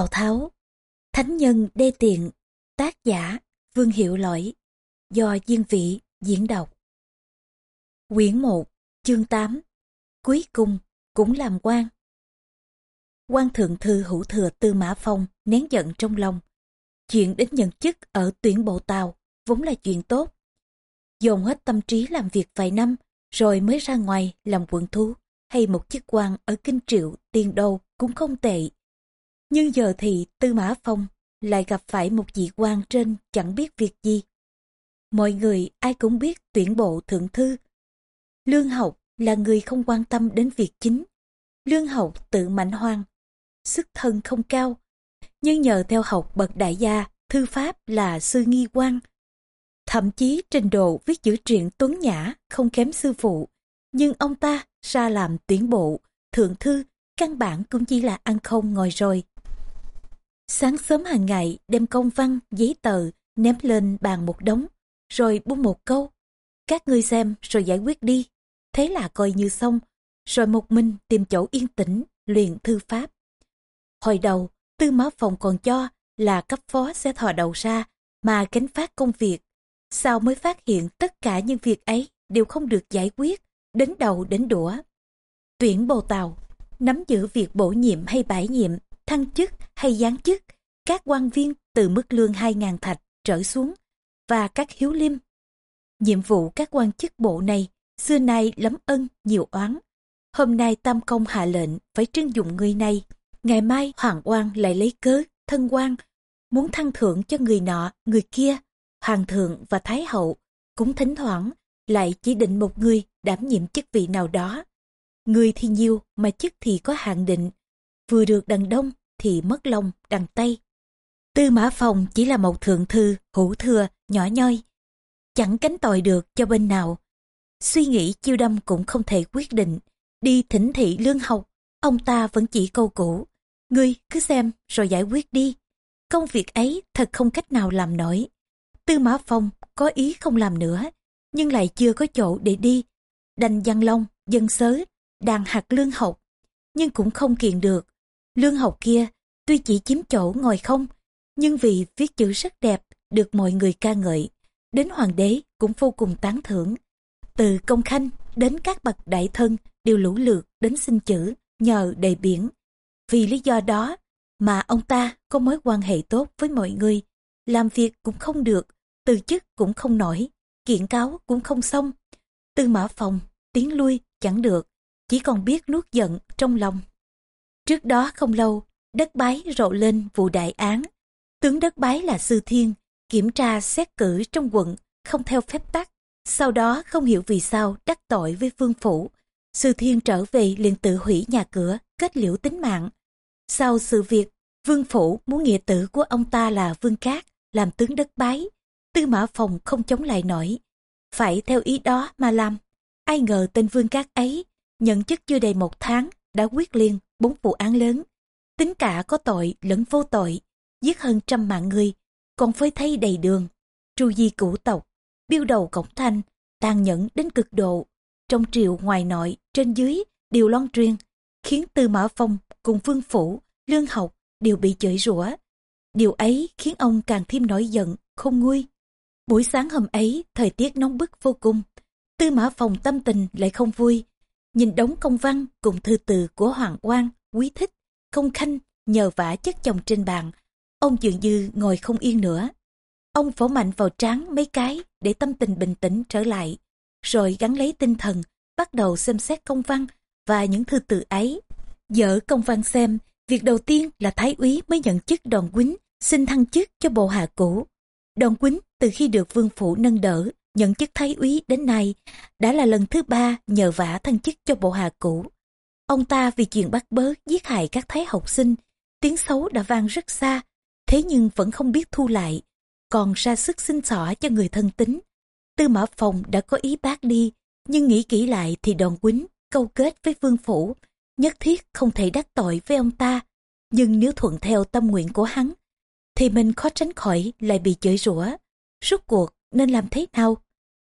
Tào Tháo. Thánh nhân đê tiện. Tác giả Vương Hiệu Lỗi Do Diên Vị diễn đọc. Quyển 1 Chương 8 Cuối cùng cũng làm quan. Quan thượng thư hữu thừa tư mã phong nén giận trong lòng. Chuyện đến nhận chức ở tuyển bộ tàu vốn là chuyện tốt. Dồn hết tâm trí làm việc vài năm, rồi mới ra ngoài làm quận thú, hay một chức quan ở kinh triệu tiền đô cũng không tệ nhưng giờ thì Tư Mã Phong lại gặp phải một vị quan trên chẳng biết việc gì. Mọi người ai cũng biết tuyển bộ thượng thư. Lương học là người không quan tâm đến việc chính. Lương học tự mạnh hoang, sức thân không cao. Nhưng nhờ theo học bậc đại gia, thư pháp là sư nghi quan. Thậm chí trình độ viết chữ truyện tuấn nhã không kém sư phụ. Nhưng ông ta ra làm tuyển bộ, thượng thư, căn bản cũng chỉ là ăn không ngồi rồi. Sáng sớm hàng ngày đem công văn, giấy tờ ném lên bàn một đống, rồi buông một câu. Các ngươi xem rồi giải quyết đi. Thế là coi như xong, rồi một mình tìm chỗ yên tĩnh, luyện thư pháp. Hồi đầu, tư mã phòng còn cho là cấp phó sẽ thò đầu ra mà cánh phát công việc. Sao mới phát hiện tất cả những việc ấy đều không được giải quyết, đến đầu đến đũa. Tuyển bồ tàu, nắm giữ việc bổ nhiệm hay bãi nhiệm thăng chức hay giáng chức, các quan viên từ mức lương 2.000 thạch trở xuống và các hiếu liêm. Nhiệm vụ các quan chức bộ này xưa nay lắm ân nhiều oán. Hôm nay Tam Công hạ lệnh phải trưng dụng người này. Ngày mai Hoàng quan lại lấy cớ, thân quan, muốn thăng thưởng cho người nọ, người kia. Hoàng thượng và Thái hậu cũng thỉnh thoảng lại chỉ định một người đảm nhiệm chức vị nào đó. Người thì nhiều mà chức thì có hạn định. Vừa được đằng đông thì mất lòng đằng Tây. Tư Mã Phong chỉ là một thượng thư, hữu thừa, nhỏ nhoi. Chẳng cánh tội được cho bên nào. Suy nghĩ chiêu đâm cũng không thể quyết định. Đi thỉnh thị lương học, ông ta vẫn chỉ câu cũ. Ngươi cứ xem rồi giải quyết đi. Công việc ấy thật không cách nào làm nổi. Tư Mã Phong có ý không làm nữa, nhưng lại chưa có chỗ để đi. Đành văn long, dân sớ, đàn hạt lương học, nhưng cũng không kiện được. Lương học kia tuy chỉ chiếm chỗ ngồi không, nhưng vì viết chữ rất đẹp, được mọi người ca ngợi. Đến hoàng đế cũng vô cùng tán thưởng. Từ công khanh đến các bậc đại thân đều lũ lượt đến xin chữ, nhờ đầy biển. Vì lý do đó mà ông ta có mối quan hệ tốt với mọi người. Làm việc cũng không được, từ chức cũng không nổi, kiện cáo cũng không xong. Tư mã phòng, tiến lui chẳng được, chỉ còn biết nuốt giận trong lòng. Trước đó không lâu, đất bái rộ lên vụ đại án. Tướng đất bái là Sư Thiên, kiểm tra xét cử trong quận, không theo phép tắc. Sau đó không hiểu vì sao đắc tội với vương phủ. Sư Thiên trở về liền tự hủy nhà cửa, kết liễu tính mạng. Sau sự việc, vương phủ muốn nghĩa tử của ông ta là vương cát, làm tướng đất bái. Tư mã phòng không chống lại nổi. Phải theo ý đó mà làm. Ai ngờ tên vương cát ấy, nhận chức chưa đầy một tháng, đã quyết liền bốn vụ án lớn. Tính cả có tội lẫn vô tội, giết hơn trăm mạng người, còn phơi thay đầy đường. Tru di cửu tộc, biêu đầu cổng thanh, tàn nhẫn đến cực độ. Trong triều ngoài nội, trên dưới, đều loan truyền, khiến Tư Mã Phong cùng Vương Phủ, Lương Học đều bị chửi rủa. Điều ấy khiến ông càng thêm nổi giận, không nguôi. Buổi sáng hôm ấy, thời tiết nóng bức vô cùng. Tư Mã Phong tâm tình lại không vui, nhìn đống công văn cùng thư từ của Hoàng quan Quý Thích, Công Khanh nhờ vả chất chồng trên bàn. Ông dường như ngồi không yên nữa. Ông phổ mạnh vào trán mấy cái để tâm tình bình tĩnh trở lại, rồi gắn lấy tinh thần, bắt đầu xem xét công văn và những thư từ ấy. Dở công văn xem, việc đầu tiên là Thái úy mới nhận chức đòn quýnh, xin thăng chức cho bộ hạ cũ. Đòn quýnh từ khi được vương phủ nâng đỡ nhận chức thái úy đến nay đã là lần thứ ba nhờ vả thăng chức cho bộ hạ cũ. Ông ta vì chuyện bắt bớ giết hại các thái học sinh, tiếng xấu đã vang rất xa, thế nhưng vẫn không biết thu lại, còn ra sức xin xỏ cho người thân tính Tư mã phòng đã có ý bác đi, nhưng nghĩ kỹ lại thì đòn quýnh, câu kết với vương phủ, nhất thiết không thể đắc tội với ông ta. Nhưng nếu thuận theo tâm nguyện của hắn, thì mình khó tránh khỏi lại bị chửi rủa. Rốt cuộc nên làm thế nào?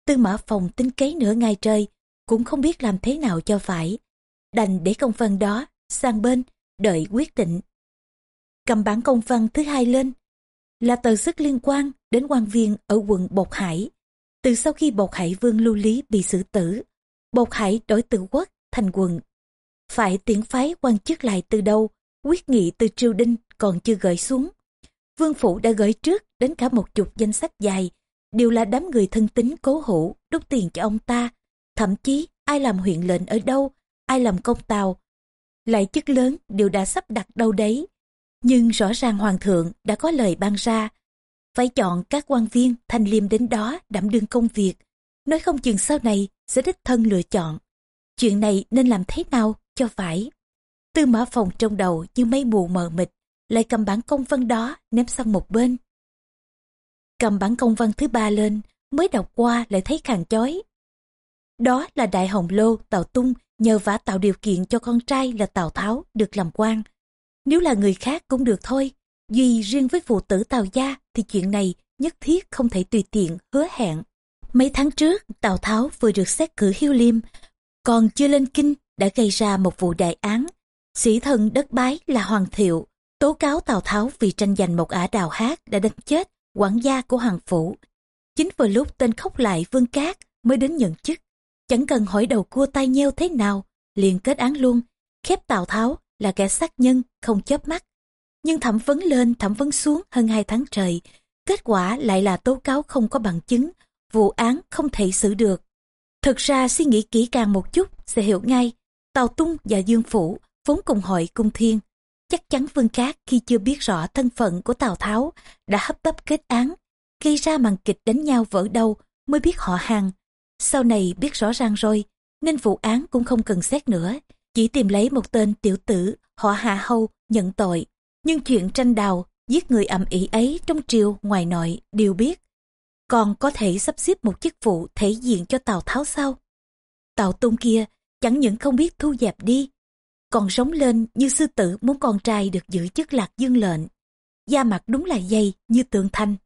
Tư mã phòng tính kế nửa ngày trời, cũng không biết làm thế nào cho phải. Đành để công văn đó sang bên, đợi quyết định. cầm bản công văn thứ hai lên. Là tờ sức liên quan đến quan viên ở quận Bột Hải. Từ sau khi Bột Hải Vương Lưu Lý bị xử tử, Bột Hải đổi từ quốc thành quận. Phải tiễn phái quan chức lại từ đâu, quyết nghị từ triều đinh còn chưa gửi xuống. Vương Phủ đã gửi trước đến cả một chục danh sách dài, đều là đám người thân tín cố hữu đúc tiền cho ông ta. Thậm chí ai làm huyện lệnh ở đâu, ai làm công tàu, lại chức lớn đều đã sắp đặt đâu đấy. Nhưng rõ ràng hoàng thượng đã có lời ban ra, phải chọn các quan viên thanh liêm đến đó đảm đương công việc. Nói không chừng sau này sẽ đích thân lựa chọn. Chuyện này nên làm thế nào cho phải. Tư mã phòng trong đầu như mây mù mờ mịt, lại cầm bản công văn đó ném sang một bên. Cầm bản công văn thứ ba lên, mới đọc qua lại thấy khàn chói. Đó là Đại Hồng Lô, Tào Tung nhờ vả tạo điều kiện cho con trai là Tào Tháo được làm quan. Nếu là người khác cũng được thôi, duy riêng với phụ tử Tào Gia thì chuyện này nhất thiết không thể tùy tiện, hứa hẹn. Mấy tháng trước, Tào Tháo vừa được xét cử hiếu liêm, còn chưa lên kinh đã gây ra một vụ đại án. Sĩ thần đất bái là Hoàng Thiệu, tố cáo Tào Tháo vì tranh giành một ả đào hát đã đánh chết quản gia của Hoàng Phủ. Chính vừa lúc tên khóc lại Vương Cát mới đến nhận chức. Chẳng cần hỏi đầu cua tay nheo thế nào, liền kết án luôn, khép Tào Tháo là kẻ sát nhân, không chớp mắt. Nhưng thẩm vấn lên thẩm vấn xuống hơn hai tháng trời, kết quả lại là tố cáo không có bằng chứng, vụ án không thể xử được. Thực ra suy nghĩ kỹ càng một chút sẽ hiểu ngay, Tào Tung và Dương Phủ vốn cùng hội cung thiên. Chắc chắn Vương Cát khi chưa biết rõ thân phận của Tào Tháo đã hấp tấp kết án, gây ra màn kịch đánh nhau vỡ đầu mới biết họ hàng. Sau này biết rõ ràng rồi, nên vụ án cũng không cần xét nữa, chỉ tìm lấy một tên tiểu tử họ hạ hâu nhận tội. Nhưng chuyện tranh đào, giết người ầm ĩ ấy trong triều ngoài nội đều biết. Còn có thể sắp xếp một chức vụ thể diện cho Tào Tháo sao? Tào Tung kia chẳng những không biết thu dẹp đi, còn sống lên như sư tử muốn con trai được giữ chức lạc dương lệnh. Da mặt đúng là dày như tượng thanh.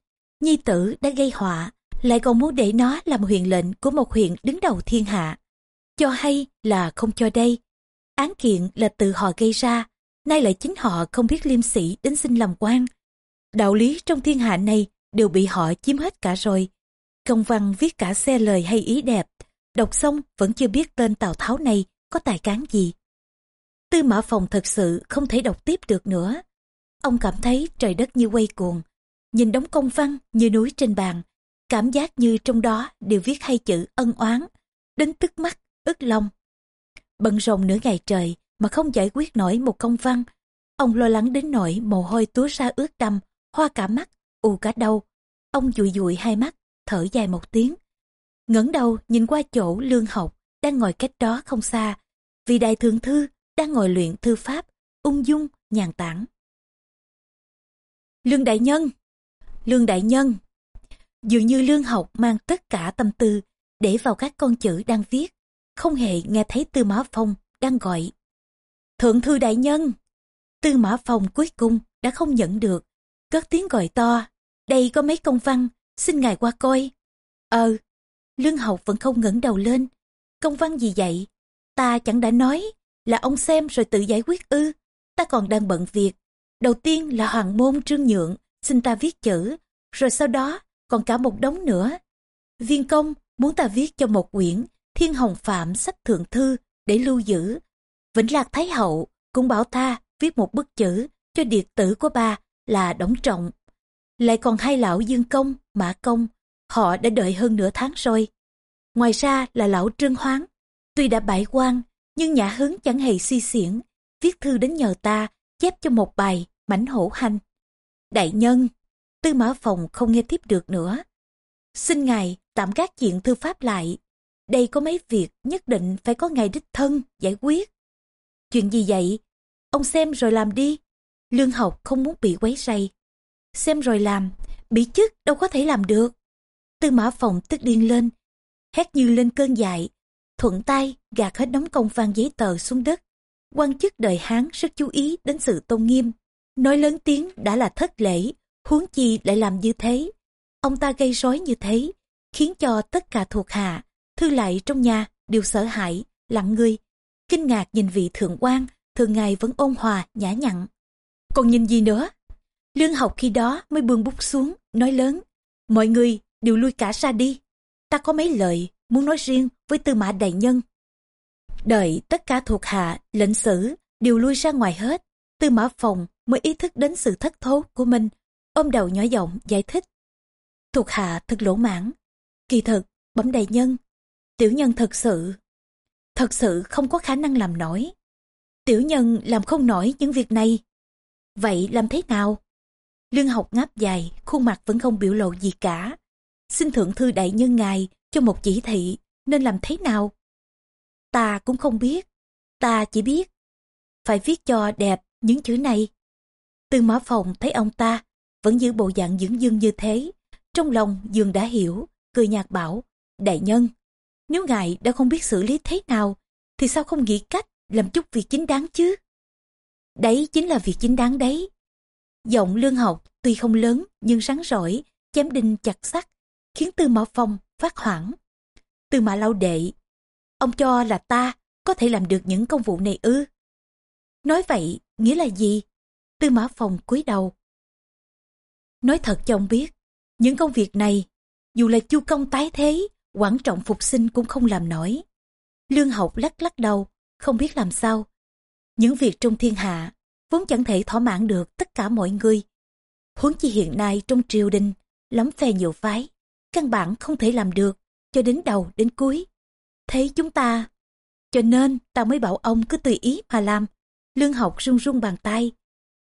Nhi tử đã gây họa, lại còn muốn để nó làm huyện lệnh của một huyện đứng đầu thiên hạ. Cho hay là không cho đây. Án kiện là tự họ gây ra, nay lại chính họ không biết liêm sĩ đến xin làm quan. Đạo lý trong thiên hạ này đều bị họ chiếm hết cả rồi. Công văn viết cả xe lời hay ý đẹp, đọc xong vẫn chưa biết tên Tào Tháo này có tài cán gì. Tư mã phòng thật sự không thể đọc tiếp được nữa. Ông cảm thấy trời đất như quay cuồng, nhìn đống công văn như núi trên bàn, cảm giác như trong đó đều viết hai chữ ân oán, đến tức mắt, ức lòng. Bận rộn nửa ngày trời mà không giải quyết nổi một công văn, ông lo lắng đến nỗi mồ hôi túa ra ướt đầm, hoa cả mắt, ù cả đầu. Ông dụi dụi hai mắt, thở dài một tiếng. ngẩng đầu nhìn qua chỗ lương học, đang ngồi cách đó không xa. Vì đại thượng thư đang ngồi luyện thư pháp, ung dung, nhàn tản. Lương Đại Nhân Lương Đại Nhân Dường như Lương Học mang tất cả tâm tư để vào các con chữ đang viết, không hề nghe thấy Tư Mã Phong đang gọi. Thượng thư Đại Nhân Tư Mã Phong cuối cùng đã không nhận được, cất tiếng gọi to. Đây có mấy công văn, xin ngài qua coi. Ờ, Lương Học vẫn không ngẩng đầu lên. Công văn gì vậy? Ta chẳng đã nói là ông xem rồi tự giải quyết ư. Ta còn đang bận việc. Đầu tiên là hoàng môn trương nhượng, xin ta viết chữ, rồi sau đó còn cả một đống nữa. Viên công muốn ta viết cho một quyển Thiên Hồng Phạm sách thượng thư để lưu giữ. Vĩnh Lạc Thái Hậu cũng bảo ta viết một bức chữ cho điệt tử của bà là Đổng Trọng. Lại còn hai lão Dương Công, Mã Công, họ đã đợi hơn nửa tháng rồi. Ngoài ra là lão Trương Hoáng, tuy đã bãi quan nhưng nhã hứng chẳng hề suy xiển, viết thư đến nhờ ta chép cho một bài mảnh hổ hành. Đại nhân, tư mã phòng không nghe tiếp được nữa. Xin ngài tạm gác chuyện thư pháp lại. Đây có mấy việc nhất định phải có ngài đích thân giải quyết. Chuyện gì vậy? Ông xem rồi làm đi. Lương học không muốn bị quấy rầy. Xem rồi làm, bị chức đâu có thể làm được. Tư mã phòng tức điên lên, hét như lên cơn dại, thuận tay gạt hết đống công văn giấy tờ xuống đất. quan chức đời Hán rất chú ý đến sự tôn nghiêm. Nói lớn tiếng đã là thất lễ, huống chi lại làm như thế. Ông ta gây rối như thế, khiến cho tất cả thuộc hạ, thư lại trong nhà đều sợ hãi, lặng người, kinh ngạc nhìn vị thượng quan, thường ngày vẫn ôn hòa, nhã nhặn. Còn nhìn gì nữa? Lương học khi đó mới buông bút xuống, nói lớn. Mọi người đều lui cả ra đi. Ta có mấy lời muốn nói riêng với tư mã đại nhân. Đợi tất cả thuộc hạ, lệnh sử đều lui ra ngoài hết. Tư mã phòng mới ý thức đến sự thất thố của mình, ôm đầu nhỏ giọng giải thích. Thuộc hạ thật lỗ mãn. Kỳ thực, bẩm đại nhân, tiểu nhân thật sự, thật sự không có khả năng làm nổi. Tiểu nhân làm không nổi những việc này. Vậy làm thế nào? Lương học ngáp dài, khuôn mặt vẫn không biểu lộ gì cả. Xin thượng thư đại nhân ngài cho một chỉ thị, nên làm thế nào? Ta cũng không biết. Ta chỉ biết. Phải viết cho đẹp những chữ này. Từ mã phòng thấy ông ta vẫn giữ bộ dạng dưỡng dương như thế. Trong lòng Dương đã hiểu, cười nhạt bảo, đại nhân, nếu ngài đã không biết xử lý thế nào, thì sao không nghĩ cách làm chút việc chính đáng chứ? Đấy chính là việc chính đáng đấy. Giọng lương học tuy không lớn nhưng sáng rỗi, chém đinh chặt sắt, khiến Tư Mã Phong phát hoảng. Tư Mã lau Đệ, ông cho là ta có thể làm được những công vụ này ư? Nói vậy, nghĩa là gì? Tư Mã phòng cúi đầu. Nói thật cho ông biết, những công việc này, dù là chu công tái thế, quản trọng phục sinh cũng không làm nổi. Lương học lắc lắc đầu, không biết làm sao. Những việc trong thiên hạ, vốn chẳng thể thỏa mãn được tất cả mọi người. Huống chi hiện nay trong triều đình, lắm phe nhiều phái, căn bản không thể làm được, cho đến đầu đến cuối. Thấy chúng ta, cho nên ta mới bảo ông cứ tùy ý mà làm. Lương học run run bàn tay.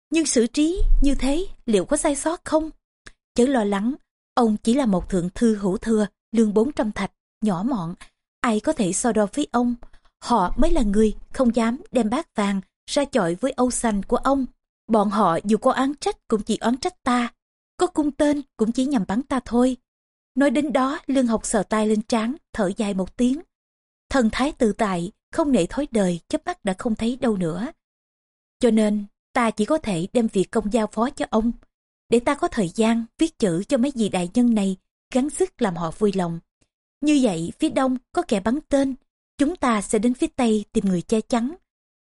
Nhưng xử trí như thế liệu có sai sót không? Chớ lo lắng, ông chỉ là một thượng thư hữu thừa, lương 400 thạch, nhỏ mọn. Ai có thể so đo với ông? Họ mới là người không dám đem bát vàng ra chọi với Âu Xanh của ông. Bọn họ dù có án trách cũng chỉ oán trách ta, có cung tên cũng chỉ nhằm bắn ta thôi. Nói đến đó, lương học sờ tay lên trán, thở dài một tiếng. Thần thái tự tại, không nể thói đời, chớp mắt đã không thấy đâu nữa. Cho nên, ta chỉ có thể đem việc công giao phó cho ông, để ta có thời gian viết chữ cho mấy vị đại nhân này, gắng sức làm họ vui lòng. Như vậy, phía đông có kẻ bắn tên, chúng ta sẽ đến phía tây tìm người che chắn.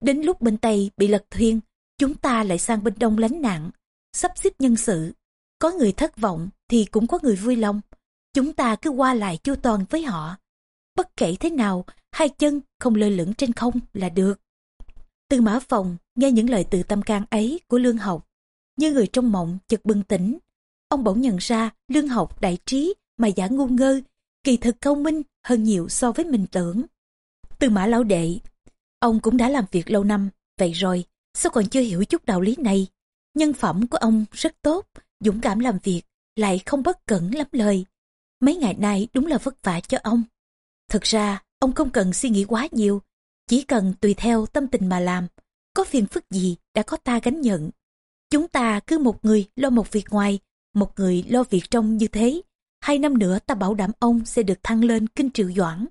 Đến lúc bên tây bị lật thuyền, chúng ta lại sang bên đông lánh nạn, sắp xếp nhân sự. Có người thất vọng thì cũng có người vui lòng. Chúng ta cứ qua lại chu toàn với họ. Bất kể thế nào, hai chân không lơ lửng trên không là được. Từ mã phòng nghe những lời từ tâm can ấy của lương học, như người trong mộng chợt bừng tỉnh. Ông bỗng nhận ra lương học đại trí mà giả ngu ngơ, kỳ thực thông minh hơn nhiều so với mình tưởng. Từ mã lão đệ, ông cũng đã làm việc lâu năm, vậy rồi, sao còn chưa hiểu chút đạo lý này? Nhân phẩm của ông rất tốt, dũng cảm làm việc, lại không bất cẩn lắm lời. Mấy ngày nay đúng là vất vả cho ông. Thực ra, ông không cần suy nghĩ quá nhiều, chỉ cần tùy theo tâm tình mà làm. Có phiền phức gì đã có ta gánh nhận. Chúng ta cứ một người lo một việc ngoài, một người lo việc trong như thế. Hai năm nữa ta bảo đảm ông sẽ được thăng lên kinh triệu doãn.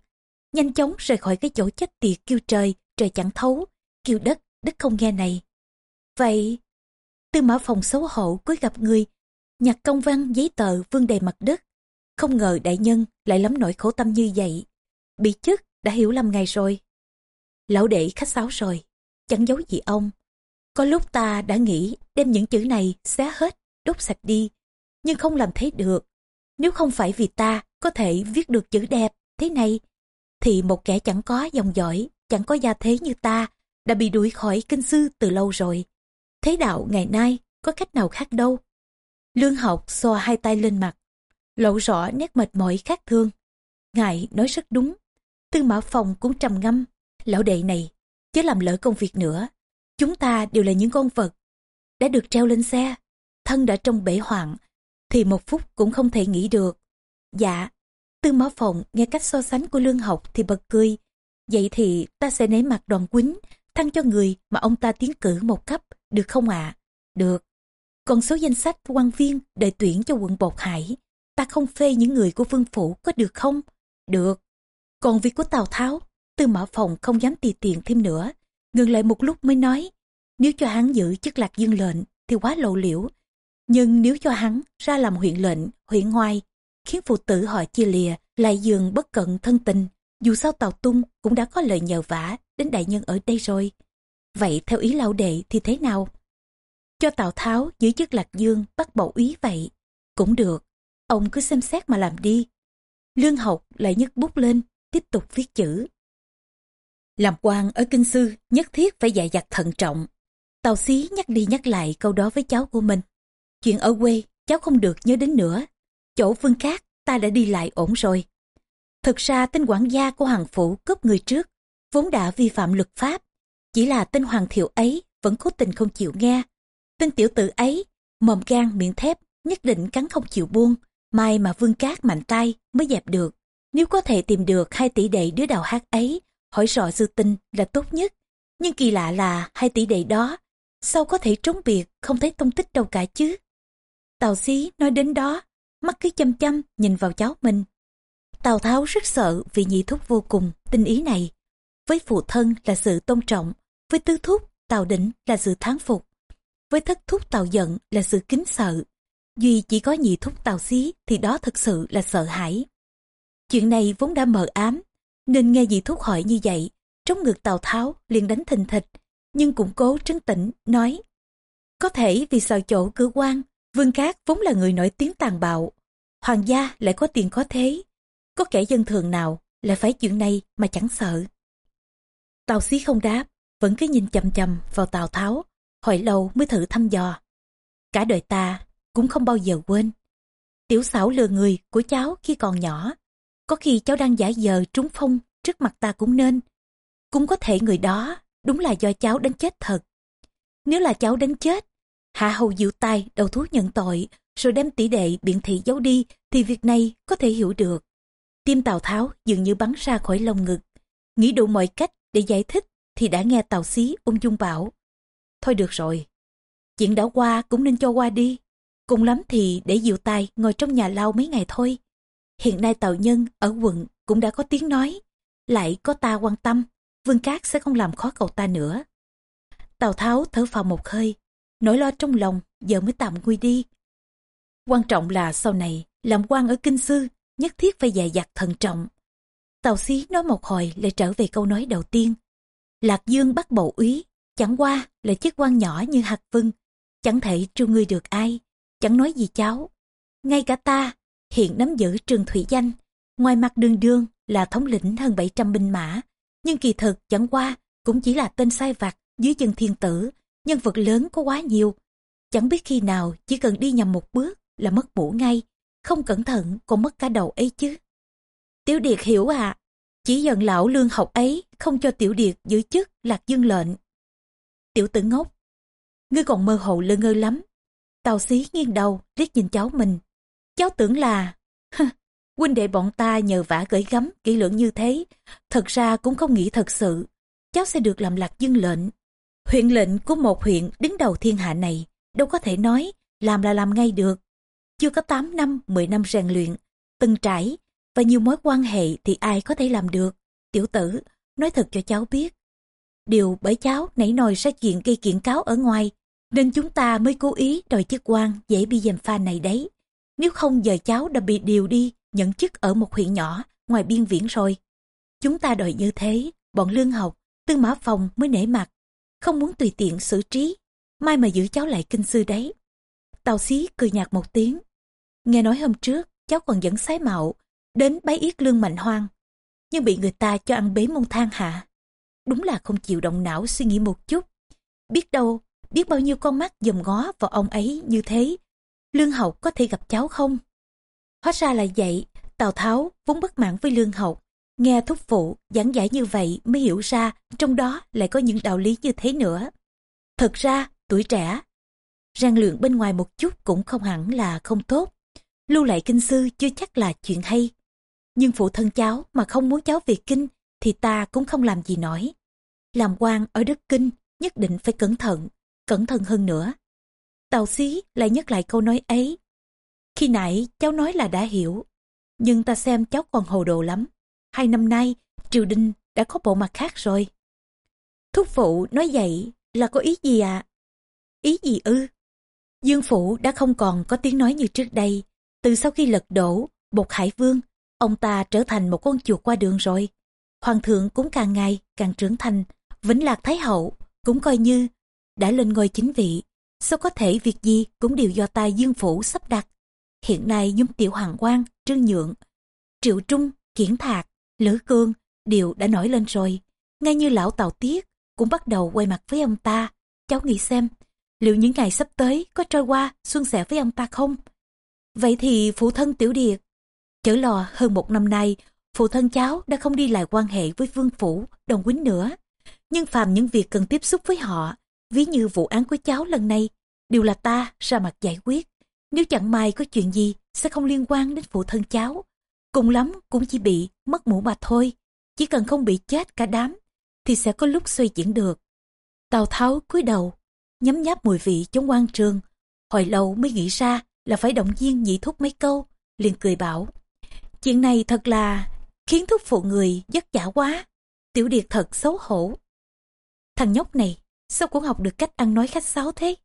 Nhanh chóng rời khỏi cái chỗ chết tiệt kêu trời, trời chẳng thấu, kêu đất, đất không nghe này. Vậy, tư mã phòng xấu hổ cuối gặp người, nhặt công văn giấy tờ vương đầy mặt đất. Không ngờ đại nhân lại lắm nỗi khổ tâm như vậy. Bị chức đã hiểu lầm ngày rồi. Lão đệ khách sáo rồi, chẳng giấu gì ông. Có lúc ta đã nghĩ đem những chữ này xé hết, đốt sạch đi, nhưng không làm thế được. Nếu không phải vì ta có thể viết được chữ đẹp thế này, thì một kẻ chẳng có dòng dõi, chẳng có gia thế như ta, đã bị đuổi khỏi kinh sư từ lâu rồi. Thế đạo ngày nay có cách nào khác đâu. Lương học xoa hai tay lên mặt, lộ rõ nét mệt mỏi khác thương. Ngài nói rất đúng, tư mã phòng cũng trầm ngâm. Lão đệ này, chứ làm lỡ công việc nữa. Chúng ta đều là những con vật, đã được treo lên xe, thân đã trong bể hoạn, thì một phút cũng không thể nghĩ được. Dạ, tư mã phòng nghe cách so sánh của lương học thì bật cười. Vậy thì ta sẽ nể mặt đoàn quýnh, thăng cho người mà ông ta tiến cử một cấp, được không ạ? Được. Còn số danh sách quan viên đợi tuyển cho quận Bột Hải, ta không phê những người của vương phủ có được không? Được. Còn việc của Tào Tháo, Tư Mã Phòng không dám tì tiền thêm nữa, ngừng lại một lúc mới nói, nếu cho hắn giữ chức lạc dương lệnh thì quá lộ liễu, nhưng nếu cho hắn ra làm huyện lệnh, huyện ngoai, khiến phụ tử họ chia lìa, lại dường bất cận thân tình, dù sao Tào Tung cũng đã có lời nhờ vả đến đại nhân ở đây rồi. Vậy theo ý lão đệ thì thế nào? cho Tào Tháo giữ chức Lạc Dương bắt bầu úy vậy. Cũng được, ông cứ xem xét mà làm đi. Lương học lại nhấc bút lên, tiếp tục viết chữ. Làm quan ở kinh sư nhất thiết phải dạy dặt thận trọng. Tào xí nhắc đi nhắc lại câu đó với cháu của mình. Chuyện ở quê cháu không được nhớ đến nữa. Chỗ vương khác ta đã đi lại ổn rồi. Thực ra tên quản gia của hoàng phủ cướp người trước, vốn đã vi phạm luật pháp. Chỉ là tên hoàng thiệu ấy vẫn cố tình không chịu nghe. Tên tiểu tử ấy, mồm gan miệng thép, nhất định cắn không chịu buông may mà vương cát mạnh tay mới dẹp được. Nếu có thể tìm được hai tỷ đệ đứa đầu hát ấy, hỏi rõ sư tinh là tốt nhất. Nhưng kỳ lạ là hai tỷ đệ đó, sao có thể trốn biệt, không thấy tung tích đâu cả chứ. Tào xí nói đến đó, mắt cứ chăm chăm nhìn vào cháu mình. Tào Tháo rất sợ vì nhị thúc vô cùng tinh ý này. Với phụ thân là sự tôn trọng, với tứ thúc Tào Đỉnh là sự thán phục, với thất thúc Tào Giận là sự kính sợ. Duy chỉ có nhị thúc Tào Xí thì đó thực sự là sợ hãi. Chuyện này vốn đã mờ ám, nên nghe nhị thúc hỏi như vậy, trong ngực Tào Tháo liền đánh thình thịch, nhưng cũng cố trấn tĩnh, nói Có thể vì sợ chỗ cửa quan, Vương Cát vốn là người nổi tiếng tàn bạo. Hoàng gia lại có tiền có thế. Có kẻ dân thường nào lại phải chuyện này mà chẳng sợ. Tào xí không đáp, vẫn cứ nhìn chầm chầm vào Tào Tháo, hỏi lâu mới thử thăm dò. Cả đời ta cũng không bao giờ quên. Tiểu xảo lừa người của cháu khi còn nhỏ. Có khi cháu đang giả giờ trúng phong trước mặt ta cũng nên. Cũng có thể người đó đúng là do cháu đánh chết thật. Nếu là cháu đánh chết, hạ hầu dịu tay đầu thú nhận tội, rồi đem tỷ đệ biện thị giấu đi, thì việc này có thể hiểu được. Tim Tào Tháo dường như bắn ra khỏi lồng ngực. Nghĩ đủ mọi cách để giải thích thì đã nghe Tào Xí ung dung bảo. Thôi được rồi, chuyện đã qua cũng nên cho qua đi. Cùng lắm thì để dịu tài ngồi trong nhà lao mấy ngày thôi. Hiện nay tàu Nhân ở quận cũng đã có tiếng nói. Lại có ta quan tâm, Vương Cát sẽ không làm khó cậu ta nữa. Tào Tháo thở phào một hơi, nỗi lo trong lòng giờ mới tạm nguôi đi. Quan trọng là sau này, làm quan ở Kinh Sư, nhất thiết phải dè dặt thận trọng. Tào Xí nói một hồi lại trở về câu nói đầu tiên. Lạc Dương bắt bầu úy, chẳng qua là chiếc quan nhỏ như hạt vân, chẳng thể trêu ngươi được ai, chẳng nói gì cháu. Ngay cả ta, hiện nắm giữ trường thủy danh, ngoài mặt đường đương là thống lĩnh hơn 700 binh mã, nhưng kỳ thực chẳng qua cũng chỉ là tên sai vặt dưới chân thiên tử, nhân vật lớn có quá nhiều. Chẳng biết khi nào chỉ cần đi nhầm một bước là mất mũ ngay, không cẩn thận còn mất cả đầu ấy chứ. Tiểu Điệt hiểu à, chỉ dần lão lương học ấy không cho Tiểu Điệt giữ chức lạc dương lệnh. Tiểu tử ngốc, ngươi còn mơ hồ lơ ngơ lắm. Tào xí nghiêng đầu, liếc nhìn cháu mình. Cháu tưởng là, huynh đệ bọn ta nhờ vả gửi gắm kỹ lưỡng như thế, thật ra cũng không nghĩ thật sự. Cháu sẽ được làm lạc dương lệnh. Huyện lệnh của một huyện đứng đầu thiên hạ này, đâu có thể nói, làm là làm ngay được. Chưa có 8 năm, 10 năm rèn luyện, từng trải, và nhiều mối quan hệ thì ai có thể làm được. Tiểu tử, nói thật cho cháu biết. Điều bởi cháu nảy nòi ra chuyện gây kiện cáo ở ngoài, nên chúng ta mới cố ý đòi chức quan dễ bị dèm pha này đấy. Nếu không giờ cháu đã bị điều đi nhận chức ở một huyện nhỏ ngoài biên viễn rồi. Chúng ta đòi như thế, bọn lương học, tư mã phòng mới nể mặt, không muốn tùy tiện xử trí. Mai mà giữ cháu lại kinh sư đấy. Tào xí cười nhạt một tiếng. Nghe nói hôm trước, cháu còn dẫn sái mạo, đến bái yết lương mạnh hoang. Nhưng bị người ta cho ăn bế môn than hạ. Đúng là không chịu động não suy nghĩ một chút. Biết đâu, biết bao nhiêu con mắt dòm ngó vào ông ấy như thế. Lương hậu có thể gặp cháu không? Hóa ra là vậy, Tào Tháo vốn bất mãn với lương hậu. Nghe thúc phụ giảng giải như vậy mới hiểu ra trong đó lại có những đạo lý như thế nữa. Thật ra, tuổi trẻ, rèn luyện bên ngoài một chút cũng không hẳn là không tốt. Lưu lại kinh sư chưa chắc là chuyện hay. Nhưng phụ thân cháu mà không muốn cháu về kinh thì ta cũng không làm gì nổi. Làm quan ở đất kinh nhất định phải cẩn thận, cẩn thận hơn nữa. tàu xí lại nhắc lại câu nói ấy. Khi nãy cháu nói là đã hiểu, nhưng ta xem cháu còn hồ đồ lắm. Hai năm nay, triều đình đã có bộ mặt khác rồi. Thúc phụ nói vậy là có ý gì ạ? À? Ý gì ư? Dương Phủ đã không còn có tiếng nói như trước đây. Từ sau khi lật đổ, Bột Hải Vương, ông ta trở thành một con chuột qua đường rồi. Hoàng thượng cũng càng ngày càng trưởng thành, Vĩnh Lạc Thái Hậu cũng coi như đã lên ngôi chính vị. sao có thể việc gì cũng đều do tay dương phủ sắp đặt. Hiện nay nhóm tiểu hoàng quan, trương nhượng, triệu trung, kiển thạc, lữ cương đều đã nổi lên rồi. Ngay như lão Tào Tiết cũng bắt đầu quay mặt với ông ta. Cháu nghĩ xem, liệu những ngày sắp tới có trôi qua xuân sẻ với ông ta không? Vậy thì phụ thân tiểu điệt, chở lò hơn một năm nay, phụ thân cháu đã không đi lại quan hệ với vương phủ, đồng quýnh nữa. Nhưng phàm những việc cần tiếp xúc với họ, ví như vụ án của cháu lần này, đều là ta ra mặt giải quyết. Nếu chẳng may có chuyện gì, sẽ không liên quan đến phụ thân cháu. Cùng lắm cũng chỉ bị mất mũ mà thôi. Chỉ cần không bị chết cả đám, thì sẽ có lúc xoay chuyển được. Tào Tháo cúi đầu, nhấm nháp mùi vị chống quan trường. Hồi lâu mới nghĩ ra là phải động viên nhị thúc mấy câu, liền cười bảo. Chuyện này thật là khiến thúc phụ người vất vả quá. Tiểu Điệt thật xấu hổ. Thằng nhóc này, sao cũng học được cách ăn nói khách sáo thế?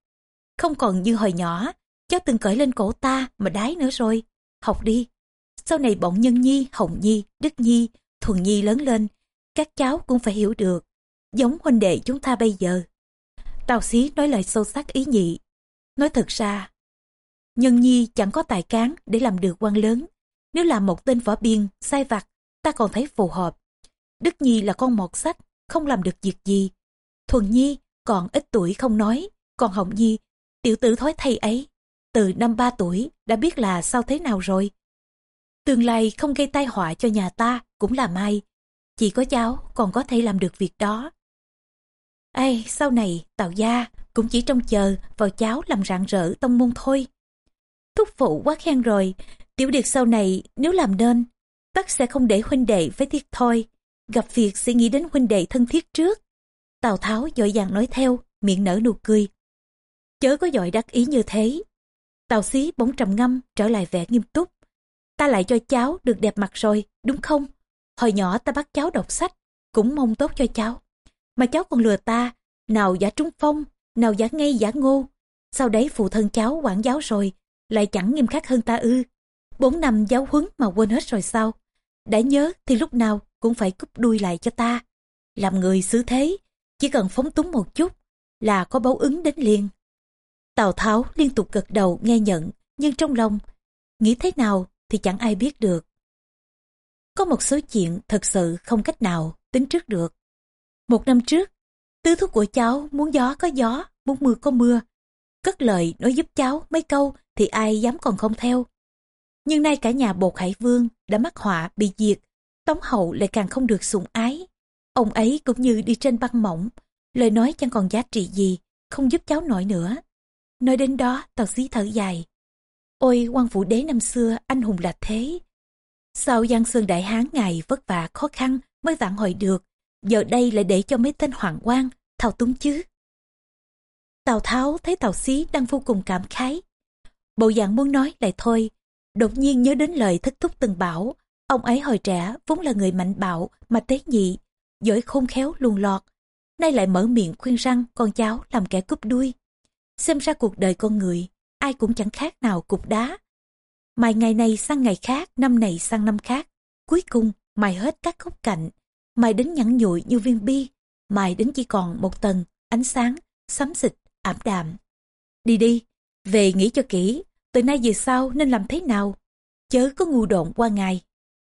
Không còn như hồi nhỏ, cháu từng cởi lên cổ ta mà đái nữa rồi. Học đi. Sau này bọn Nhân Nhi, Hồng Nhi, Đức Nhi, Thuần Nhi lớn lên, các cháu cũng phải hiểu được. Giống huynh đệ chúng ta bây giờ. Tào xí nói lời sâu sắc ý nhị. Nói thật ra, Nhân Nhi chẳng có tài cán để làm được quan lớn. Nếu làm một tên võ biên, sai vặt, ta còn thấy phù hợp. Đức Nhi là con mọt sách, không làm được việc gì. Thuần Nhi còn ít tuổi không nói, còn Hồng Nhi, tiểu tử thói thay ấy. Từ năm ba tuổi đã biết là sao thế nào rồi. Tương lai không gây tai họa cho nhà ta cũng là may. Chỉ có cháu còn có thể làm được việc đó. ai sau này Tào Gia cũng chỉ trông chờ vào cháu làm rạng rỡ tông môn thôi. Thúc phụ quá khen rồi, tiểu điệt sau này nếu làm nên, tất sẽ không để huynh đệ phải thiệt thôi. Gặp việc sẽ nghĩ đến huynh đệ thân thiết trước. Tào Tháo dội dàng nói theo, miệng nở nụ cười. Chớ có dội đắc ý như thế. Tào xí bỗng trầm ngâm, trở lại vẻ nghiêm túc. Ta lại cho cháu được đẹp mặt rồi, đúng không? Hồi nhỏ ta bắt cháu đọc sách, cũng mong tốt cho cháu. Mà cháu còn lừa ta, nào giả trúng phong, nào giả ngây giả ngô. Sau đấy phụ thân cháu quản giáo rồi, lại chẳng nghiêm khắc hơn ta ư. Bốn năm giáo huấn mà quên hết rồi sao? Đã nhớ thì lúc nào cũng phải cúp đuôi lại cho ta. Làm người xứ thế, chỉ cần phóng túng một chút là có báo ứng đến liền. Tào Tháo liên tục gật đầu nghe nhận, nhưng trong lòng, nghĩ thế nào thì chẳng ai biết được. Có một số chuyện thật sự không cách nào tính trước được. Một năm trước, tứ thúc của cháu muốn gió có gió, muốn mưa có mưa. Cất lời nói giúp cháu mấy câu thì ai dám còn không theo. Nhưng nay cả nhà bột hải vương đã mắc họa bị diệt, Tống hậu lại càng không được sủng ái. Ông ấy cũng như đi trên băng mỏng, lời nói chẳng còn giá trị gì, không giúp cháu nổi nữa. Nói đến đó, tàu xí thở dài. Ôi, quan vũ đế năm xưa, anh hùng là thế. Sau Giang Sơn Đại Hán ngày vất vả khó khăn mới vạn hồi được, giờ đây lại để cho mấy tên hoàng quan thao túng chứ. Tào Tháo thấy Tào Xí đang vô cùng cảm khái. Bộ dạng muốn nói lại thôi, đột nhiên nhớ đến lời thất thúc từng bảo. Ông ấy hồi trẻ vốn là người mạnh bạo mà tế nhị, giỏi khôn khéo luồn lọt. Nay lại mở miệng khuyên răng con cháu làm kẻ cúp đuôi. Xem ra cuộc đời con người, ai cũng chẳng khác nào cục đá. Mài ngày này sang ngày khác, năm này sang năm khác. Cuối cùng, mài hết các góc cạnh, mài đến nhẵn nhụi như viên bi, mài đến chỉ còn một tầng, ánh sáng, xám xịt, ảm đạm. Đi đi, về nghĩ cho kỹ, từ nay về sau nên làm thế nào? Chớ có ngu độn qua ngày.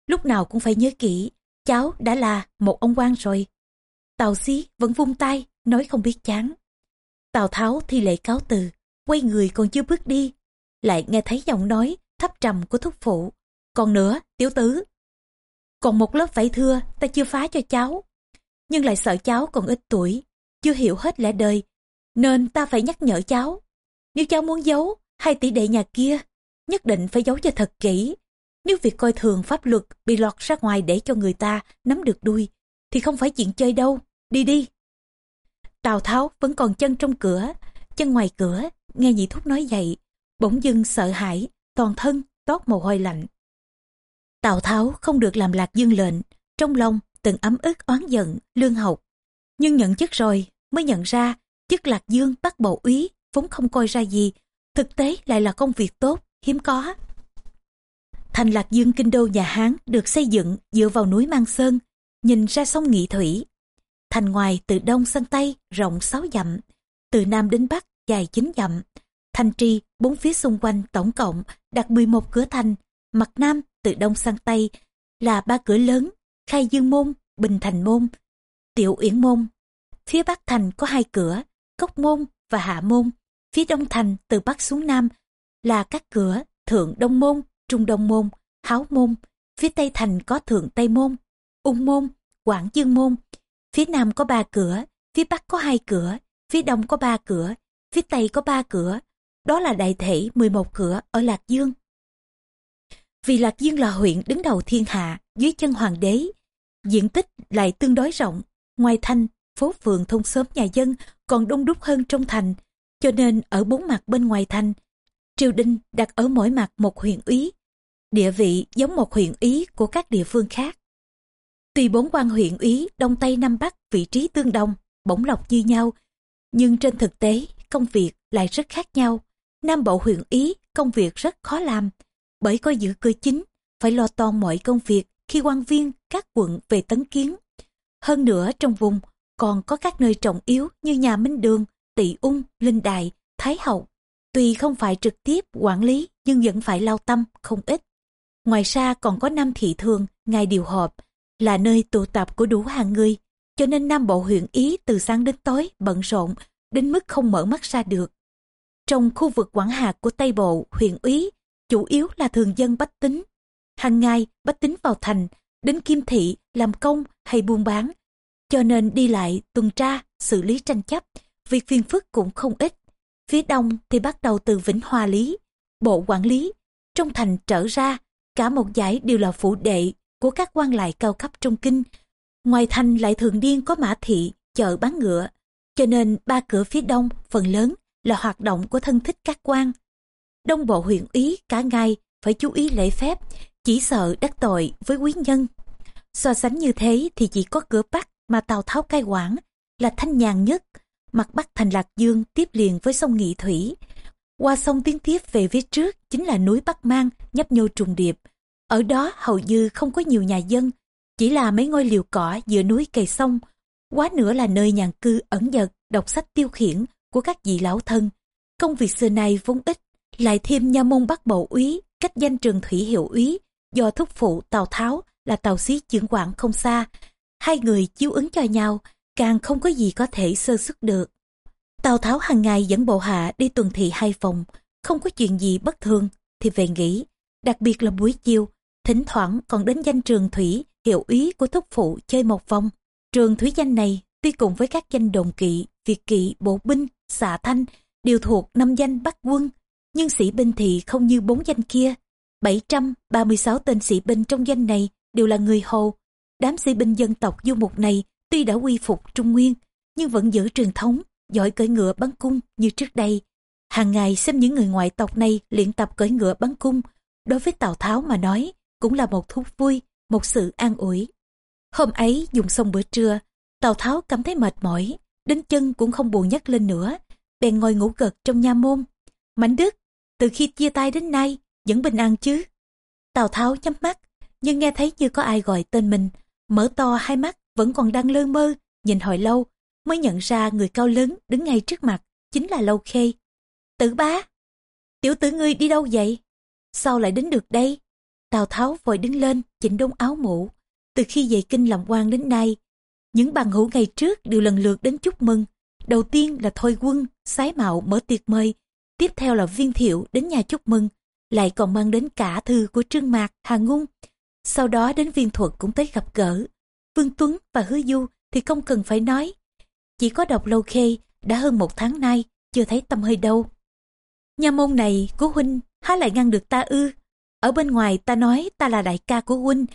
Lúc nào cũng phải nhớ kỹ, cháu đã là một ông quan rồi. Tào xí vẫn vung tay, nói không biết chán. Tào Tháo thi lễ cáo từ, quay người còn chưa bước đi. Lại nghe thấy giọng nói thấp trầm của thúc phụ. Còn nữa, tiểu tứ. Còn một lớp vải thưa ta chưa phá cho cháu. Nhưng lại sợ cháu còn ít tuổi, chưa hiểu hết lẽ đời. Nên ta phải nhắc nhở cháu. Nếu cháu muốn giấu, hai tỷ đệ nhà kia, nhất định phải giấu cho thật kỹ. Nếu việc coi thường pháp luật bị lọt ra ngoài để cho người ta nắm được đuôi, thì không phải chuyện chơi đâu. Đi đi. Tào Tháo vẫn còn chân trong cửa, chân ngoài cửa, nghe nhị thúc nói vậy, bỗng dưng sợ hãi, toàn thân toát mồ hôi lạnh. Tào Tháo không được làm lạc dương lệnh, trong lòng từng ấm ức oán giận, lương học. Nhưng nhận chức rồi mới nhận ra chức lạc dương bắt bầu úy vốn không coi ra gì, thực tế lại là công việc tốt, hiếm có. Thành lạc dương kinh đô nhà Hán được xây dựng dựa vào núi Mang Sơn, nhìn ra sông Nghị Thủy. Thành ngoài từ đông sang tây rộng sáu dặm, từ nam đến bắc dài 9 dặm. Thành trì, bốn phía xung quanh tổng cộng đặt 11 cửa thành, mặt nam từ đông sang tây là ba cửa lớn, khai dương môn, bình thành môn, tiểu uyển môn. Phía bắc thành có hai cửa, cốc môn và hạ môn. Phía đông thành từ bắc xuống nam là các cửa thượng đông môn, trung đông môn, háo môn. Phía tây thành có thượng tây môn, ung môn, quảng dương môn. Phía nam có ba cửa, phía bắc có hai cửa, phía đông có ba cửa, phía tây có ba cửa. Đó là đại thể 11 cửa ở Lạc Dương. Vì Lạc Dương là huyện đứng đầu thiên hạ dưới chân hoàng đế, diện tích lại tương đối rộng, ngoài thành, phố phường thôn xóm nhà dân còn đông đúc hơn trong thành, cho nên ở bốn mặt bên ngoài thành, triều đình đặt ở mỗi mặt một huyện úy, địa vị giống một huyện ý của các địa phương khác. Tuy bốn quan huyện ý Đông Tây Nam Bắc vị trí tương đồng, bổng lộc như nhau, nhưng trên thực tế công việc lại rất khác nhau. Nam Bộ huyện ý công việc rất khó làm, bởi có giữ cơ chính, phải lo toan mọi công việc khi quan viên các quận về tấn kiến. Hơn nữa trong vùng còn có các nơi trọng yếu như nhà Minh Đường, Tị Ung, Linh Đài, Thái Hậu. Tuy không phải trực tiếp quản lý nhưng vẫn phải lao tâm không ít. Ngoài ra còn có năm thị thường, ngày điều họp, là nơi tụ tập của đủ hàng người, cho nên Nam Bộ huyện Ý từ sáng đến tối bận rộn, đến mức không mở mắt ra được. Trong khu vực quản hạt của Tây Bộ, huyện Ý, chủ yếu là thường dân bách tính. Hàng ngày, bách tính vào thành, đến Kim Thị, làm công hay buôn bán. Cho nên đi lại, tuần tra, xử lý tranh chấp, việc phiền phức cũng không ít. Phía đông thì bắt đầu từ Vĩnh Hòa Lý, bộ quản lý, trong thành trở ra, cả một giải đều là phủ đệ của các quan lại cao cấp trong kinh. Ngoài thành lại thường điên có mã thị, chợ bán ngựa, cho nên ba cửa phía đông phần lớn là hoạt động của thân thích các quan. Đông bộ huyện ý cả ngày phải chú ý lễ phép, chỉ sợ đắc tội với quý nhân. So sánh như thế thì chỉ có cửa Bắc mà Tào Tháo cai quản là thanh nhàn nhất, mặt Bắc thành Lạc Dương tiếp liền với sông Nghị Thủy. Qua sông tiến tiếp về phía trước chính là núi Bắc Mang nhấp nhô trùng điệp. Ở đó hầu như không có nhiều nhà dân, chỉ là mấy ngôi liều cỏ giữa núi kề sông. Quá nữa là nơi nhàn cư ẩn dật, đọc sách tiêu khiển của các vị lão thân. Công việc xưa nay vốn ít, lại thêm nha môn bắt bầu úy, cách danh trường thủy hiệu úy, do thúc phụ Tào Tháo là tàu xí trưởng quản không xa. Hai người chiếu ứng cho nhau, càng không có gì có thể sơ xuất được. Tào Tháo hàng ngày dẫn bộ hạ đi tuần thị hai phòng, không có chuyện gì bất thường thì về nghỉ, đặc biệt là buổi chiều, thỉnh thoảng còn đến danh trường thủy hiệu úy của thúc phụ chơi một vòng. Trường thủy danh này tuy cùng với các danh đồn kỵ, việt kỵ, bộ binh, xạ thanh đều thuộc năm danh bắc quân, nhưng sĩ binh thì không như bốn danh kia. 736 tên sĩ binh trong danh này đều là người Hồ. Đám sĩ binh dân tộc du mục này tuy đã quy phục Trung Nguyên, nhưng vẫn giữ truyền thống, giỏi cưỡi ngựa bắn cung như trước đây. Hàng ngày xem những người ngoại tộc này luyện tập cưỡi ngựa bắn cung, đối với Tào Tháo mà nói, cũng là một thú vui, một sự an ủi. Hôm ấy dùng xong bữa trưa, Tào Tháo cảm thấy mệt mỏi, đến chân cũng không buồn nhắc lên nữa, bèn ngồi ngủ gật trong nha môn. Mảnh Đức, từ khi chia tay đến nay, vẫn bình an chứ? Tào Tháo nhắm mắt, nhưng nghe thấy như có ai gọi tên mình, mở to hai mắt vẫn còn đang lơ mơ, nhìn hồi lâu, mới nhận ra người cao lớn đứng ngay trước mặt, chính là Lâu Khê. Tử bá! Tiểu tử ngươi đi đâu vậy? Sao lại đến được đây? Tào Tháo vội đứng lên, chỉnh đốn áo mũ. Từ khi về kinh làm quan đến nay, những bằng hữu ngày trước đều lần lượt đến chúc mừng. Đầu tiên là Thôi Quân, Sái Mạo mở tiệc mời. Tiếp theo là Viên Thiệu đến nhà chúc mừng. Lại còn mang đến cả thư của Trương Mạc, Hà Ngung. Sau đó đến Viên Thuật cũng tới gặp gỡ. Vương Tuấn và Hứa Du thì không cần phải nói. Chỉ có độc lâu khê đã hơn một tháng nay chưa thấy tâm hơi đâu. Nhà môn này của huynh há lại ngăn được ta ư. Ở bên ngoài ta nói ta là đại ca của huynh,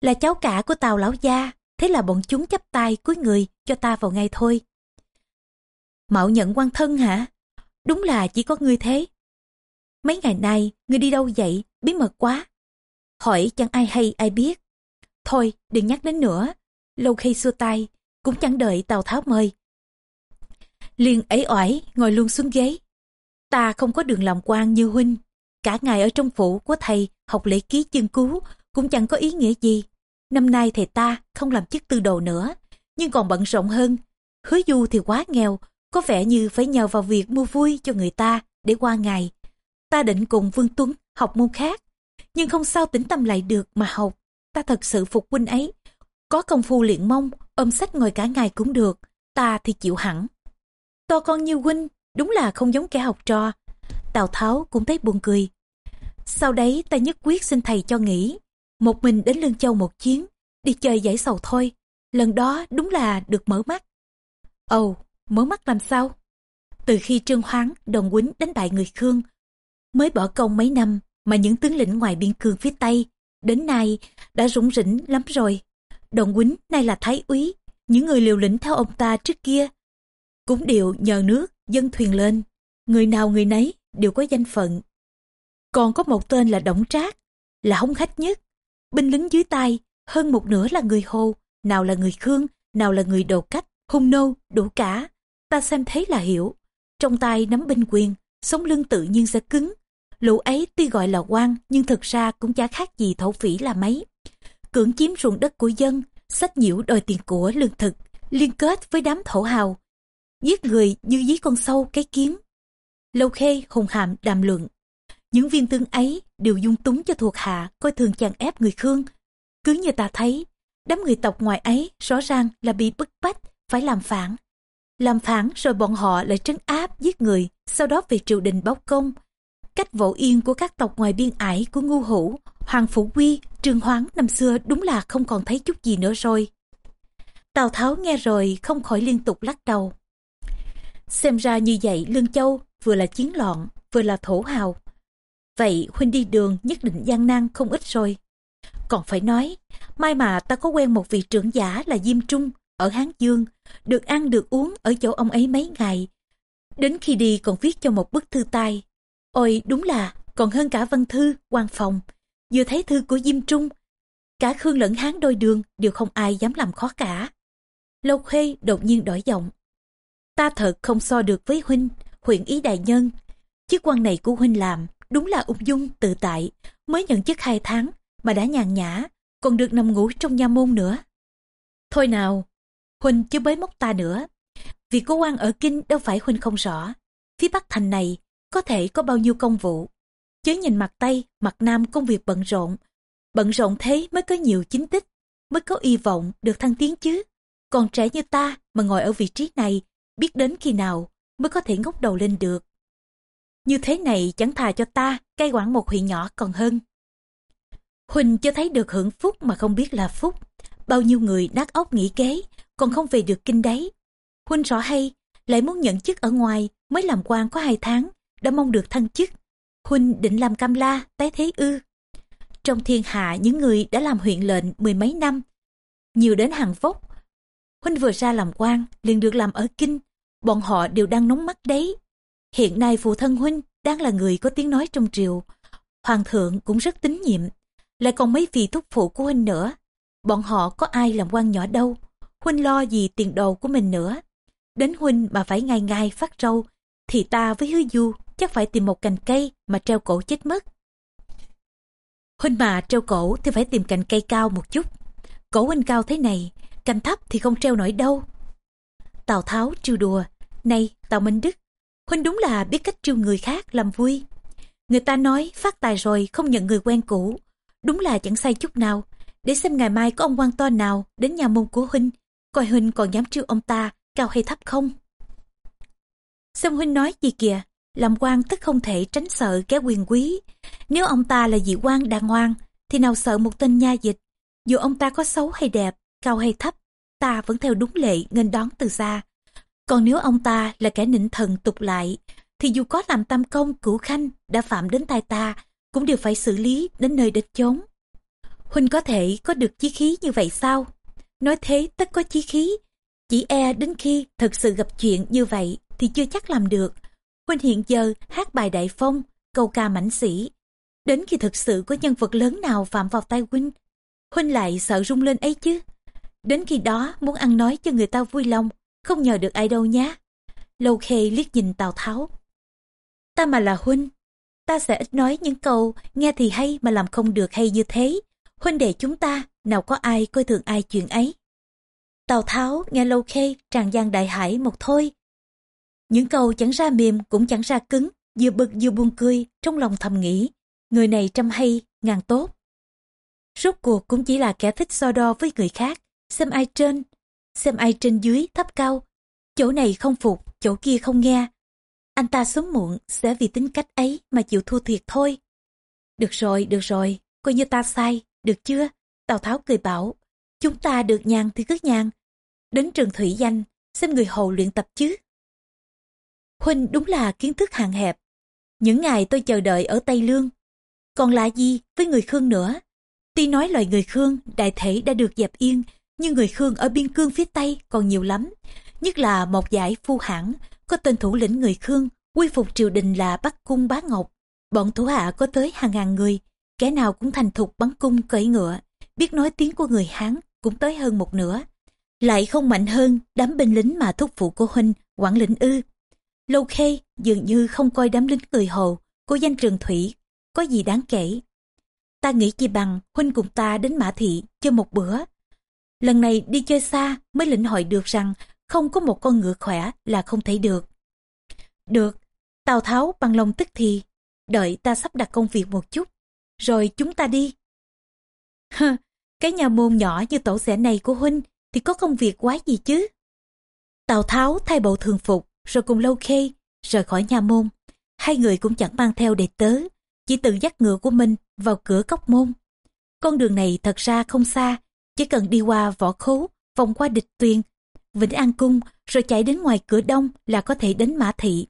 là cháu cả của tàu lão gia, thế là bọn chúng chấp tay cúi người cho ta vào ngay thôi. Mạo nhận quan thân hả? Đúng là chỉ có ngươi thế. Mấy ngày nay, ngươi đi đâu vậy? Bí mật quá. Hỏi chẳng ai hay ai biết. Thôi, đừng nhắc đến nữa. Lâu khi xua tay, cũng chẳng đợi Tào Tháo mời. Liền ấy oải, ngồi luôn xuống ghế. Ta không có đường làm quan như huynh. Cả ngày ở trong phủ của thầy học lễ ký chân cứu cũng chẳng có ý nghĩa gì. Năm nay thầy ta không làm chức tư đồ nữa, nhưng còn bận rộn hơn. Hứa du thì quá nghèo, có vẻ như phải nhờ vào việc mua vui cho người ta để qua ngày. Ta định cùng Vương Tuấn học môn khác, nhưng không sao tĩnh tâm lại được mà học. Ta thật sự phục huynh ấy. Có công phu luyện mông, ôm sách ngồi cả ngày cũng được, ta thì chịu hẳn. To con như huynh, đúng là không giống kẻ học trò. Tào Tháo cũng thấy buồn cười. Sau đấy ta nhất quyết xin thầy cho nghỉ. Một mình đến Lương Châu một chuyến, đi chơi giải sầu thôi. Lần đó đúng là được mở mắt. Ồ, mở mắt làm sao? Từ khi Trương Hoáng, đồng quýnh đánh bại người Khương, mới bỏ công mấy năm mà những tướng lĩnh ngoài biên cương phía Tây, đến nay đã rủng rỉnh lắm rồi. Đồng quýnh nay là thái úy, những người liều lĩnh theo ông ta trước kia, cũng đều nhờ nước, dân thuyền lên. Người nào người nấy đều có danh phận. Còn có một tên là Đổng Trác, là hống khách nhất. Binh lính dưới tay, hơn một nửa là người Hồ, nào là người Khương, nào là người đồ cách, hung nô, đủ cả. Ta xem thấy là hiểu. Trong tay nắm binh quyền, sống lưng tự nhiên sẽ cứng. Lũ ấy tuy gọi là quan nhưng thực ra cũng chả khác gì thổ phỉ là mấy. Cưỡng chiếm ruộng đất của dân, sách nhiễu đòi tiền của lương thực, liên kết với đám thổ hào. Giết người như giết con sâu cái kiến. Lâu khê hùng hàm đàm luận. Những viên tướng ấy đều dung túng cho thuộc hạ coi thường chàng ép người Khương. Cứ như ta thấy, đám người tộc ngoài ấy rõ ràng là bị bức bách, phải làm phản. Làm phản rồi bọn họ lại trấn áp giết người, sau đó về triều đình báo công. Cách vỗ yên của các tộc ngoài biên ải của Ngu Hữu, Hoàng Phủ Quy, Trương Hoáng năm xưa đúng là không còn thấy chút gì nữa rồi. Tào Tháo nghe rồi không khỏi liên tục lắc đầu. Xem ra như vậy Lương Châu vừa là chiến loạn, vừa là thổ hào. Vậy huynh đi đường nhất định gian nan không ít rồi. Còn phải nói, mai mà ta có quen một vị trưởng giả là Diêm Trung ở Hán Dương, được ăn được uống ở chỗ ông ấy mấy ngày. Đến khi đi còn viết cho một bức thư tay. Ôi đúng là còn hơn cả văn thư, quan phòng. Vừa thấy thư của Diêm Trung, cả Khương lẫn Hán đôi đường đều không ai dám làm khó cả. Lâu Khuê đột nhiên đổi giọng. Ta thật không so được với huynh, huyện ý đại nhân. Chức quan này của huynh làm đúng là ung dung tự tại, mới nhận chức hai tháng mà đã nhàn nhã, còn được nằm ngủ trong nha môn nữa. Thôi nào, huynh chứ bới móc ta nữa. Việc của quan ở kinh đâu phải huynh không rõ. Phía bắc thành này có thể có bao nhiêu công vụ. chứ nhìn mặt Tây, mặt Nam công việc bận rộn. Bận rộn thế mới có nhiều chính tích, mới có y vọng được thăng tiến chứ. Còn trẻ như ta mà ngồi ở vị trí này, biết đến khi nào mới có thể ngóc đầu lên được. Như thế này chẳng thà cho ta cai quản một huyện nhỏ còn hơn. Huỳnh cho thấy được hưởng phúc mà không biết là phúc. Bao nhiêu người nát óc nghĩ kế, còn không về được kinh đấy. huỳnh rõ hay, lại muốn nhận chức ở ngoài, mới làm quan có hai tháng, đã mong được thăng chức. Huynh định làm cam la, tái thế ư. Trong thiên hạ những người đã làm huyện lệnh mười mấy năm, nhiều đến hàng vốc. Huynh vừa ra làm quan, liền được làm ở kinh, bọn họ đều đang nóng mắt đấy. Hiện nay phụ thân Huynh đang là người có tiếng nói trong triều. Hoàng thượng cũng rất tín nhiệm, lại còn mấy vị thúc phụ của Huynh nữa. Bọn họ có ai làm quan nhỏ đâu, Huynh lo gì tiền đồ của mình nữa. Đến Huynh mà phải ngày ngày phát râu, thì ta với hứa du chắc phải tìm một cành cây mà treo cổ chết mất. Huynh mà treo cổ thì phải tìm cành cây cao một chút. Cổ huynh cao thế này, cành thấp thì không treo nổi đâu. Tào Tháo trêu đùa, này Tào Minh Đức, Huynh đúng là biết cách trêu người khác làm vui. Người ta nói phát tài rồi không nhận người quen cũ, đúng là chẳng sai chút nào. Để xem ngày mai có ông quan to nào đến nhà môn của Huynh, coi Huynh còn dám trêu ông ta cao hay thấp không. Xem Huynh nói gì kìa, làm quan tất không thể tránh sợ kẻ quyền quý. Nếu ông ta là dị quan đàng hoàng, thì nào sợ một tên nha dịch. Dù ông ta có xấu hay đẹp, cao hay thấp, ta vẫn theo đúng lệ nghênh đón từ xa. Còn nếu ông ta là kẻ nịnh thần tục lại, thì dù có làm tam công cửu khanh đã phạm đến tai ta, cũng đều phải xử lý đến nơi đích chốn. Huynh có thể có được chí khí như vậy sao? Nói thế tất có chí khí, chỉ e đến khi thật sự gặp chuyện như vậy thì chưa chắc làm được. Huynh hiện giờ hát bài đại phong, câu ca mãnh sĩ. Đến khi thực sự có nhân vật lớn nào phạm vào tay Huynh, Huynh lại sợ rung lên ấy chứ. Đến khi đó muốn ăn nói cho người ta vui lòng, không nhờ được ai đâu nhé. Lâu khê liếc nhìn Tào Tháo. Ta mà là Huynh, ta sẽ ít nói những câu nghe thì hay mà làm không được hay như thế. Huynh đệ chúng ta, nào có ai coi thường ai chuyện ấy. Tào Tháo nghe Lâu Khê tràn gian đại hải một thôi. Những câu chẳng ra mềm cũng chẳng ra cứng, vừa bực vừa buồn cười, trong lòng thầm nghĩ, người này trăm hay, ngàn tốt. Rốt cuộc cũng chỉ là kẻ thích so đo với người khác, xem ai trên, xem ai trên dưới, thấp cao. Chỗ này không phục, chỗ kia không nghe. Anh ta sớm muộn sẽ vì tính cách ấy mà chịu thua thiệt thôi. Được rồi, được rồi, coi như ta sai, được chưa? Tào Tháo cười bảo, chúng ta được nhàn thì cứ nhàn. Đến trường thủy danh, xem người hầu luyện tập chứ. Huynh đúng là kiến thức hạn hẹp. Những ngày tôi chờ đợi ở Tây Lương. Còn lạ gì với người Khương nữa? Tuy nói loài người Khương đại thể đã được dẹp yên, nhưng người Khương ở biên cương phía Tây còn nhiều lắm. Nhất là một giải phu hãng, có tên thủ lĩnh người Khương, quy phục triều đình là Bắc Cung Bá Ngọc. Bọn thủ hạ có tới hàng ngàn người, kẻ nào cũng thành thục bắn cung cưỡi ngựa, biết nói tiếng của người Hán cũng tới hơn một nửa. Lại không mạnh hơn đám binh lính mà thúc phụ của Huynh, quản lĩnh ư. Lâu Khê dường như không coi đám lính người Hồ, của danh Trường Thủy, có gì đáng kể. Ta nghĩ chi bằng Huynh cùng ta đến Mã Thị chơi một bữa. Lần này đi chơi xa mới lĩnh hội được rằng không có một con ngựa khỏe là không thể được. Được, Tào Tháo bằng lòng tức thì, đợi ta sắp đặt công việc một chút, rồi chúng ta đi. Hơ, cái nhà môn nhỏ như tổ xẻ này của Huynh thì có công việc quái gì chứ? Tào Tháo thay bộ thường phục, rồi cùng Lâu Khê rời khỏi nhà môn. Hai người cũng chẳng mang theo đệ tớ, chỉ tự dắt ngựa của mình vào cửa cốc môn. Con đường này thật ra không xa, chỉ cần đi qua võ khố, vòng qua địch tuyền, Vĩnh An Cung, rồi chạy đến ngoài cửa đông là có thể đến Mã Thị.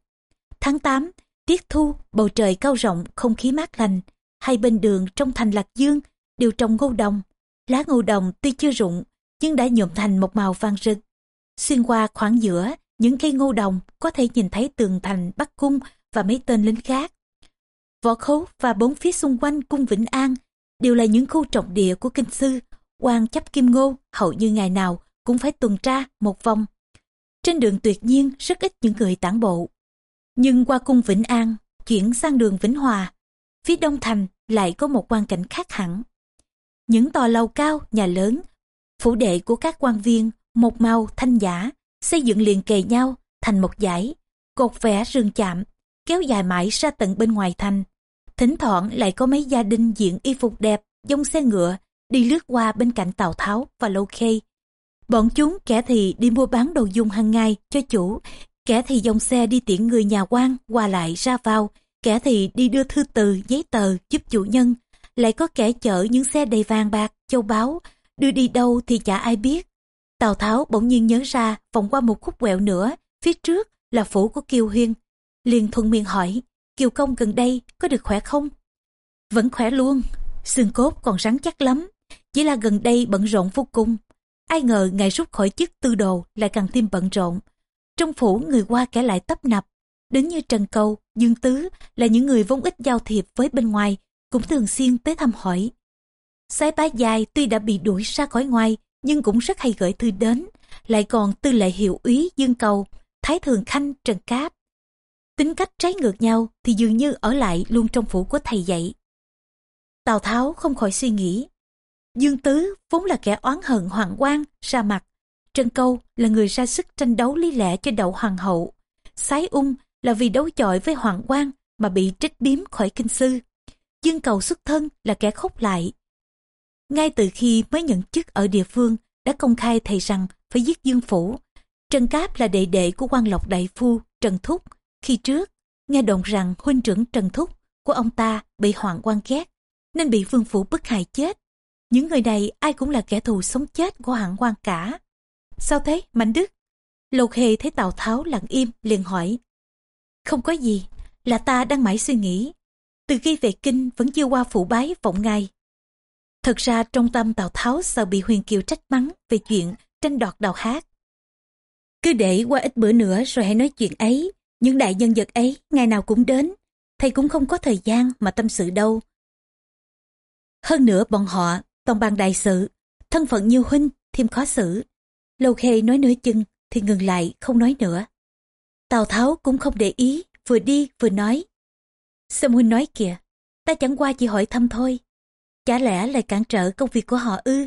Tháng 8, tiết thu, bầu trời cao rộng, không khí mát lành. Hai bên đường trong thành Lạc Dương đều trồng ngô đồng. Lá ngô đồng tuy chưa rụng, nhưng đã nhuộm thành một màu vàng rực. Xuyên qua khoảng giữa, những cây ngô đồng có thể nhìn thấy tường thành Bắc Cung và mấy tên lính khác. Võ khấu và bốn phía xung quanh cung Vĩnh An đều là những khu trọng địa của kinh sư. quan chấp kim ngô hầu như ngày nào cũng phải tuần tra một vòng. Trên đường tuyệt nhiên rất ít những người tản bộ. Nhưng qua cung Vĩnh An, chuyển sang đường Vĩnh Hòa, phía đông thành lại có một quan cảnh khác hẳn. Những tòa lầu cao, nhà lớn, phủ đệ của các quan viên, một màu thanh giả, xây dựng liền kề nhau thành một dãy, cột vẽ rừng chạm, kéo dài mãi ra tận bên ngoài thành. Thỉnh thoảng lại có mấy gia đình diện y phục đẹp, dông xe ngựa, đi lướt qua bên cạnh Tào Tháo và Lâu Khê. Bọn chúng kẻ thì đi mua bán đồ dùng hàng ngày cho chủ, kẻ thì dòng xe đi tiễn người nhà quan qua lại ra vào, kẻ thì đi đưa thư từ, giấy tờ giúp chủ nhân, lại có kẻ chở những xe đầy vàng bạc, châu báu, đưa đi đâu thì chả ai biết. Tào Tháo bỗng nhiên nhớ ra vòng qua một khúc quẹo nữa, phía trước là phủ của Kiều Huyên. liền thuận miệng hỏi, Kiều Công gần đây có được khỏe không? Vẫn khỏe luôn, xương cốt còn rắn chắc lắm, chỉ là gần đây bận rộn vô cùng. Ai ngờ ngài rút khỏi chức tư đồ lại càng thêm bận rộn. Trong phủ người qua kẻ lại tấp nập, đến như Trần câu Dương Tứ là những người vốn ít giao thiệp với bên ngoài, cũng thường xuyên tới thăm hỏi. Sái bá dài tuy đã bị đuổi ra khỏi ngoài, nhưng cũng rất hay gửi thư đến, lại còn tư lệ hiệu úy Dương Cầu, Thái Thường Khanh, Trần Cáp. Tính cách trái ngược nhau thì dường như ở lại luôn trong phủ của thầy dạy. Tào Tháo không khỏi suy nghĩ. Dương Tứ vốn là kẻ oán hận hoàng quan, ra mặt. trần Câu là người ra sức tranh đấu lý lẽ cho đậu hoàng hậu. Sái ung là vì đấu chọi với hoàng quan mà bị trích biếm khỏi kinh sư. Dương Cầu xuất thân là kẻ khốc lại. Ngay từ khi mới nhận chức ở địa phương đã công khai thầy rằng phải giết Dương Phủ. Trần Cáp là đệ đệ của quan lộc đại phu Trần Thúc. Khi trước, nghe đồn rằng huynh trưởng Trần Thúc của ông ta bị hoàng quan ghét nên bị vương phủ bức hại chết. Những người này ai cũng là kẻ thù sống chết của hạng quan cả. Sao thế, Mạnh Đức? lục Hề thấy Tào Tháo lặng im liền hỏi. Không có gì, là ta đang mãi suy nghĩ. Từ khi về kinh vẫn chưa qua phủ bái vọng ngài. Thật ra trong tâm Tào Tháo sợ bị Huyền Kiều trách mắng về chuyện tranh đoạt đào hát. Cứ để qua ít bữa nữa rồi hãy nói chuyện ấy. Những đại nhân vật ấy ngày nào cũng đến. Thầy cũng không có thời gian mà tâm sự đâu. Hơn nữa bọn họ toàn bàn đại sự. Thân phận như huynh thêm khó xử. Lâu khê nói nửa chừng thì ngừng lại không nói nữa. Tào Tháo cũng không để ý, vừa đi vừa nói. sâm huynh nói kìa, ta chẳng qua chỉ hỏi thăm thôi. Chả lẽ lại cản trở công việc của họ ư?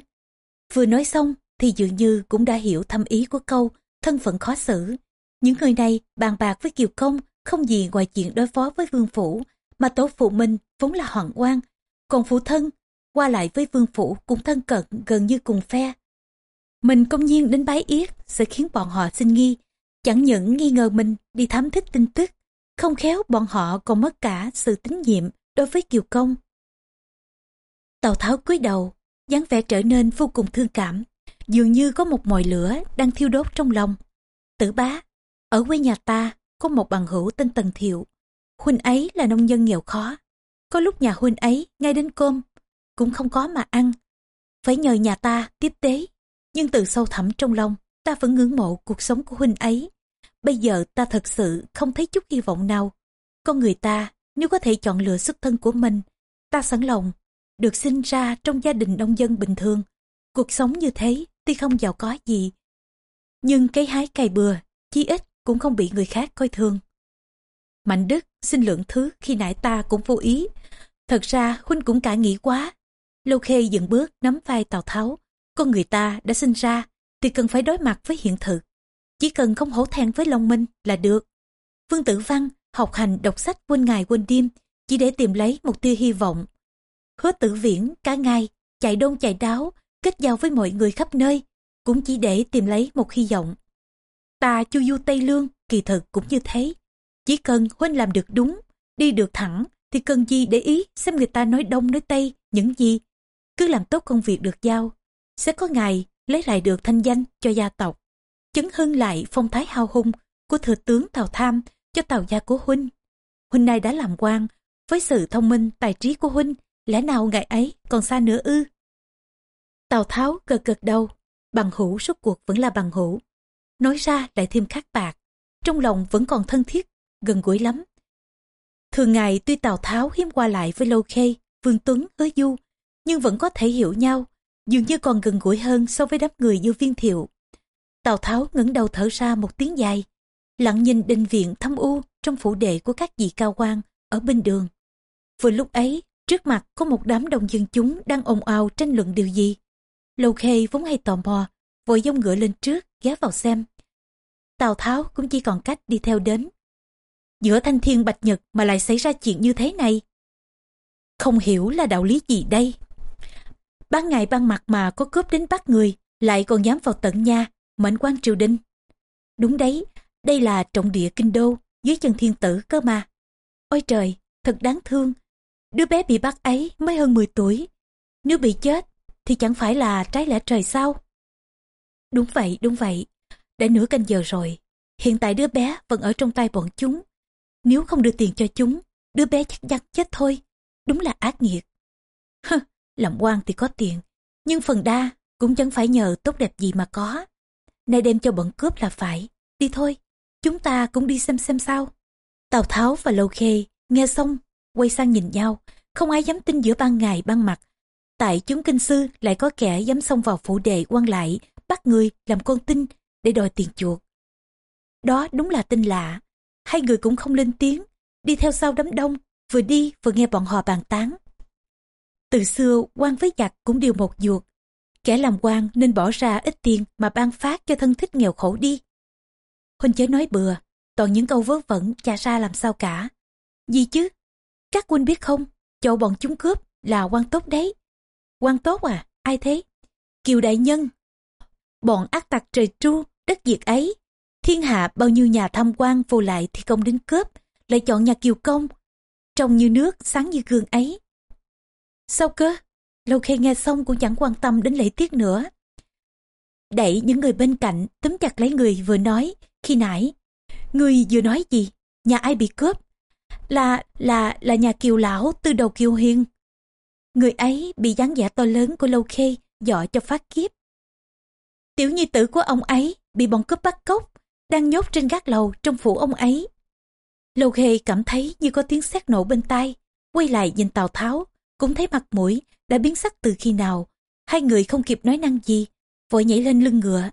Vừa nói xong thì dường như cũng đã hiểu thâm ý của câu thân phận khó xử. Những người này bàn bạc với Kiều Công không gì ngoài chuyện đối phó với vương phủ, mà tổ phụ mình vốn là hoàng quan, còn phụ thân qua lại với vương phủ cũng thân cận gần như cùng phe. Mình công nhiên đến bái yết sẽ khiến bọn họ sinh nghi, chẳng những nghi ngờ mình đi thám thích tin tức, không khéo bọn họ còn mất cả sự tín nhiệm đối với Kiều Công. Tào Tháo cúi đầu, dáng vẻ trở nên vô cùng thương cảm, dường như có một mồi lửa đang thiêu đốt trong lòng. Tử bá, ở quê nhà ta có một bằng hữu tên Tần Thiệu. Huynh ấy là nông dân nghèo khó. Có lúc nhà huynh ấy ngay đến cơm cũng không có mà ăn. Phải nhờ nhà ta tiếp tế. Nhưng từ sâu thẳm trong lòng ta vẫn ngưỡng mộ cuộc sống của huynh ấy. Bây giờ ta thật sự không thấy chút hy vọng nào. Con người ta nếu có thể chọn lựa xuất thân của mình, ta sẵn lòng được sinh ra trong gia đình nông dân bình thường. Cuộc sống như thế tuy không giàu có gì. Nhưng cái hái cày bừa, chí ít cũng không bị người khác coi thường. Mạnh Đức xin lượng thứ khi nãy ta cũng vô ý. Thật ra Huynh cũng cả nghĩ quá. Lâu Khê dừng bước nắm vai Tào Tháo. Con người ta đã sinh ra thì cần phải đối mặt với hiện thực. Chỉ cần không hổ thẹn với Long Minh là được. Vương Tử Văn học hành đọc sách quên ngày quên đêm chỉ để tìm lấy một tia hy vọng. Hứa tử viễn cả ngày chạy đôn chạy đáo kết giao với mọi người khắp nơi cũng chỉ để tìm lấy một hy vọng. Ta chu du Tây Lương kỳ thực cũng như thế. Chỉ cần Huynh làm được đúng, đi được thẳng thì cần gì để ý xem người ta nói đông nói tây những gì. Cứ làm tốt công việc được giao, sẽ có ngày lấy lại được thanh danh cho gia tộc. Chấn hưng lại phong thái hào hùng của thừa tướng Tào Tham cho Tào gia của Huynh. Huynh này đã làm quan, với sự thông minh tài trí của Huynh, lẽ nào ngày ấy còn xa nữa ư? Tào Tháo gật gật đầu, bằng hữu suốt cuộc vẫn là bằng hữu. Nói ra lại thêm khắc bạc, trong lòng vẫn còn thân thiết, gần gũi lắm. Thường ngày tuy Tào Tháo hiếm qua lại với Lâu Khê, Vương Tuấn, Hứa Du, nhưng vẫn có thể hiểu nhau, dường như còn gần gũi hơn so với đám người như viên thiệu. Tào Tháo ngẩng đầu thở ra một tiếng dài, lặng nhìn đình viện thâm u trong phủ đệ của các vị cao quan ở bên đường. Vừa lúc ấy, trước mặt có một đám đông dân chúng đang ồn ào tranh luận điều gì. Lâu Khê vốn hay tò mò, vội dông ngựa lên trước, ghé vào xem. Tào Tháo cũng chỉ còn cách đi theo đến. Giữa thanh thiên bạch nhật mà lại xảy ra chuyện như thế này. Không hiểu là đạo lý gì đây. Ban ngày ban mặt mà có cướp đến bắt người, lại còn dám vào tận nhà, mệnh quan triều đình. Đúng đấy, đây là trọng địa kinh đô, dưới chân thiên tử cơ mà. Ôi trời, thật đáng thương. Đứa bé bị bắt ấy mới hơn 10 tuổi. Nếu bị chết, thì chẳng phải là trái lẽ trời sao? Đúng vậy, đúng vậy. Đã nửa canh giờ rồi. Hiện tại đứa bé vẫn ở trong tay bọn chúng. Nếu không đưa tiền cho chúng, đứa bé chắc chắn chết thôi. Đúng là ác nghiệt. Hơ, làm quan thì có tiền. Nhưng phần đa cũng chẳng phải nhờ tốt đẹp gì mà có. Nay đem cho bọn cướp là phải. Đi thôi, chúng ta cũng đi xem xem sao. Tào Tháo và Lâu Khê nghe xong, quay sang nhìn nhau. Không ai dám tin giữa ban ngày ban mặt. Tại chúng kinh sư lại có kẻ dám xông vào phủ đệ quan lại, bắt người làm con tin để đòi tiền chuộc. Đó đúng là tin lạ. Hai người cũng không lên tiếng, đi theo sau đám đông, vừa đi vừa nghe bọn họ bàn tán. Từ xưa, quan với giặc cũng đều một ruột. Kẻ làm quan nên bỏ ra ít tiền mà ban phát cho thân thích nghèo khổ đi. Huynh chớ nói bừa, toàn những câu vớ vẩn chả ra làm sao cả. Gì chứ? Các quân biết không, chỗ bọn chúng cướp là quan tốt đấy. Quan tốt à, ai thế? Kiều đại nhân. Bọn ác tặc trời tru, đất diệt ấy. Thiên hạ bao nhiêu nhà tham quan vô lại thì công đến cướp, lại chọn nhà kiều công. Trông như nước, sáng như gương ấy. Sao cơ? Lâu khi nghe xong cũng chẳng quan tâm đến lễ tiết nữa. Đẩy những người bên cạnh túm chặt lấy người vừa nói khi nãy. Người vừa nói gì? Nhà ai bị cướp? Là, là, là nhà kiều lão từ đầu kiều hiền. Người ấy bị dáng vẻ to lớn của Lâu Khê dọa cho phát kiếp. Tiểu nhi tử của ông ấy bị bọn cướp bắt cóc, đang nhốt trên gác lầu trong phủ ông ấy. Lâu Khê cảm thấy như có tiếng sét nổ bên tai, quay lại nhìn Tào Tháo, cũng thấy mặt mũi đã biến sắc từ khi nào. Hai người không kịp nói năng gì, vội nhảy lên lưng ngựa,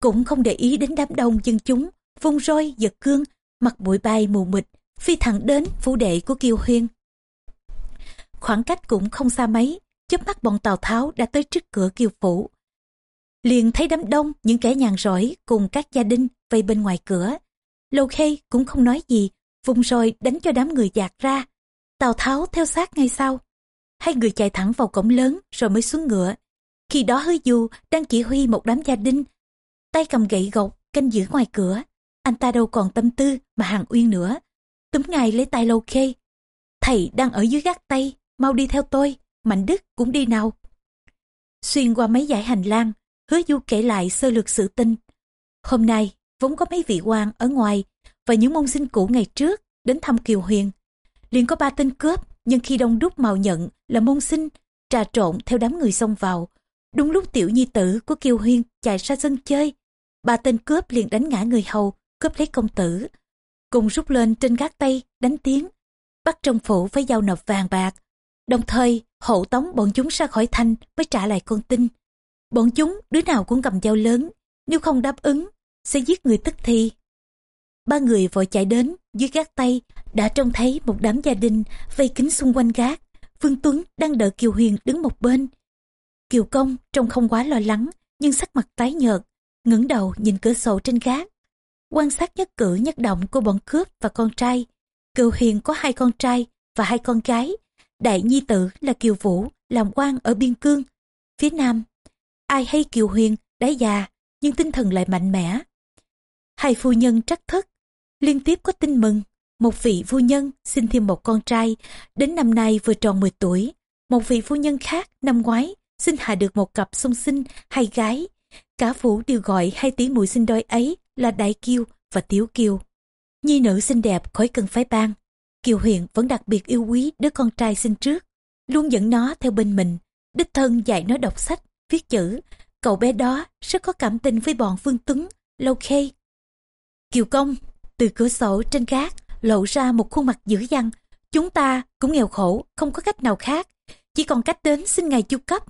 cũng không để ý đến đám đông dân chúng, vung roi, giật cương, mặt bụi bay mù mịt, phi thẳng đến phủ đệ của Kiều Huyên. Khoảng cách cũng không xa mấy, chớp mắt bọn Tào Tháo đã tới trước cửa Kiều Phủ. Liền thấy đám đông những kẻ nhàn rỗi cùng các gia đình vây bên ngoài cửa. Lâu khê cũng không nói gì, vùng rồi đánh cho đám người dạt ra. Tào Tháo theo sát ngay sau. Hai người chạy thẳng vào cổng lớn rồi mới xuống ngựa. Khi đó hứa du đang chỉ huy một đám gia đình, tay cầm gậy gộc canh giữ ngoài cửa. Anh ta đâu còn tâm tư mà hàng uyên nữa. Túm ngài lấy tay lâu khê. Thầy đang ở dưới gác tay, mau đi theo tôi, Mạnh Đức cũng đi nào. Xuyên qua mấy dãy hành lang, hứa du kể lại sơ lược sự tình. Hôm nay, vốn có mấy vị quan ở ngoài và những môn sinh cũ ngày trước đến thăm Kiều Huyền. liền có ba tên cướp, nhưng khi đông đúc màu nhận là môn sinh, trà trộn theo đám người xông vào. Đúng lúc tiểu nhi tử của Kiều Huyền chạy ra sân chơi, ba tên cướp liền đánh ngã người hầu, cướp lấy công tử. Cùng rút lên trên gác tay, đánh tiếng, bắt trong phủ phải giao nộp vàng bạc. Đồng thời, hộ tống bọn chúng ra khỏi thanh mới trả lại con tin. Bọn chúng đứa nào cũng cầm dao lớn, nếu không đáp ứng, sẽ giết người tức thì. Ba người vội chạy đến, dưới gác tay, đã trông thấy một đám gia đình vây kính xung quanh gác. Vương Tuấn đang đợi Kiều Huyền đứng một bên. Kiều Công trông không quá lo lắng, nhưng sắc mặt tái nhợt, ngẩng đầu nhìn cửa sổ trên gác. Quan sát nhất cử nhất động của bọn cướp và con trai. Kiều Huyền có hai con trai và hai con gái. Đại nhi tử là Kiều Vũ, làm quan ở biên cương. Phía nam, ai hay Kiều Huyền đã già, nhưng tinh thần lại mạnh mẽ. Hai phu nhân trắc thất, liên tiếp có tin mừng. Một vị phu nhân sinh thêm một con trai, đến năm nay vừa tròn 10 tuổi. Một vị phu nhân khác năm ngoái sinh hạ được một cặp song sinh hai gái. Cả phủ đều gọi hai tỷ muội sinh đôi ấy là Đại Kiêu và Tiểu Kiều. Nhi nữ xinh đẹp khỏi cần phái ban. Kiều Huyền vẫn đặc biệt yêu quý đứa con trai sinh trước, luôn dẫn nó theo bên mình, đích thân dạy nó đọc sách, viết chữ. Cậu bé đó rất có cảm tình với bọn Phương Tuấn, Lâu Khê. Kiều Công, từ cửa sổ trên gác, lộ ra một khuôn mặt dữ dằn. Chúng ta cũng nghèo khổ, không có cách nào khác. Chỉ còn cách đến xin ngài chu cấp.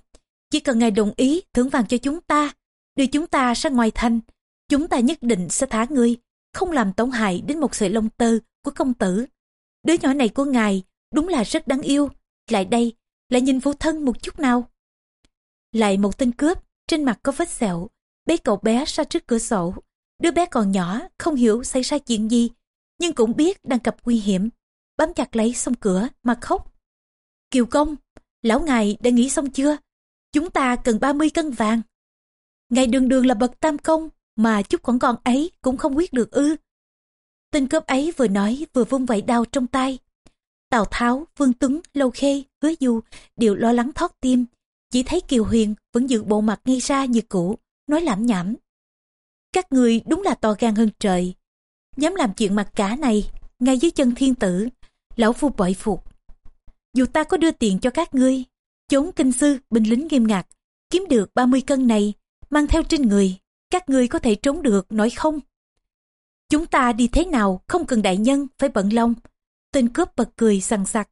Chỉ cần ngài đồng ý thưởng vàng cho chúng ta, đưa chúng ta ra ngoài thành. Chúng ta nhất định sẽ thả ngươi, không làm tổn hại đến một sợi lông tơ của công tử. Đứa nhỏ này của ngài đúng là rất đáng yêu. Lại đây, lại nhìn phụ thân một chút nào. Lại một tên cướp, trên mặt có vết sẹo, bế cậu bé ra trước cửa sổ. Đứa bé còn nhỏ, không hiểu xảy ra chuyện gì, nhưng cũng biết đang gặp nguy hiểm. Bám chặt lấy sông cửa mà khóc. Kiều công, lão ngài đã nghĩ xong chưa? Chúng ta cần 30 cân vàng. Ngài đường đường là bậc tam công, mà chút còn con ấy cũng không quyết được ư. Tên cướp ấy vừa nói vừa vung vẩy đao trong tay. Tào Tháo, Vương Tuấn, Lâu Khê, Hứa Du đều lo lắng thoát tim. Chỉ thấy Kiều Huyền vẫn giữ bộ mặt ngay ra như cũ, nói lảm nhảm. Các người đúng là to gan hơn trời. Dám làm chuyện mặt cả này, ngay dưới chân thiên tử, lão phu bội phục. Dù ta có đưa tiền cho các ngươi, chốn kinh sư, binh lính nghiêm ngặt, kiếm được 30 cân này, mang theo trên người, các ngươi có thể trốn được, nói không? Chúng ta đi thế nào không cần đại nhân phải bận lòng. Tên cướp bật cười sằng sặc.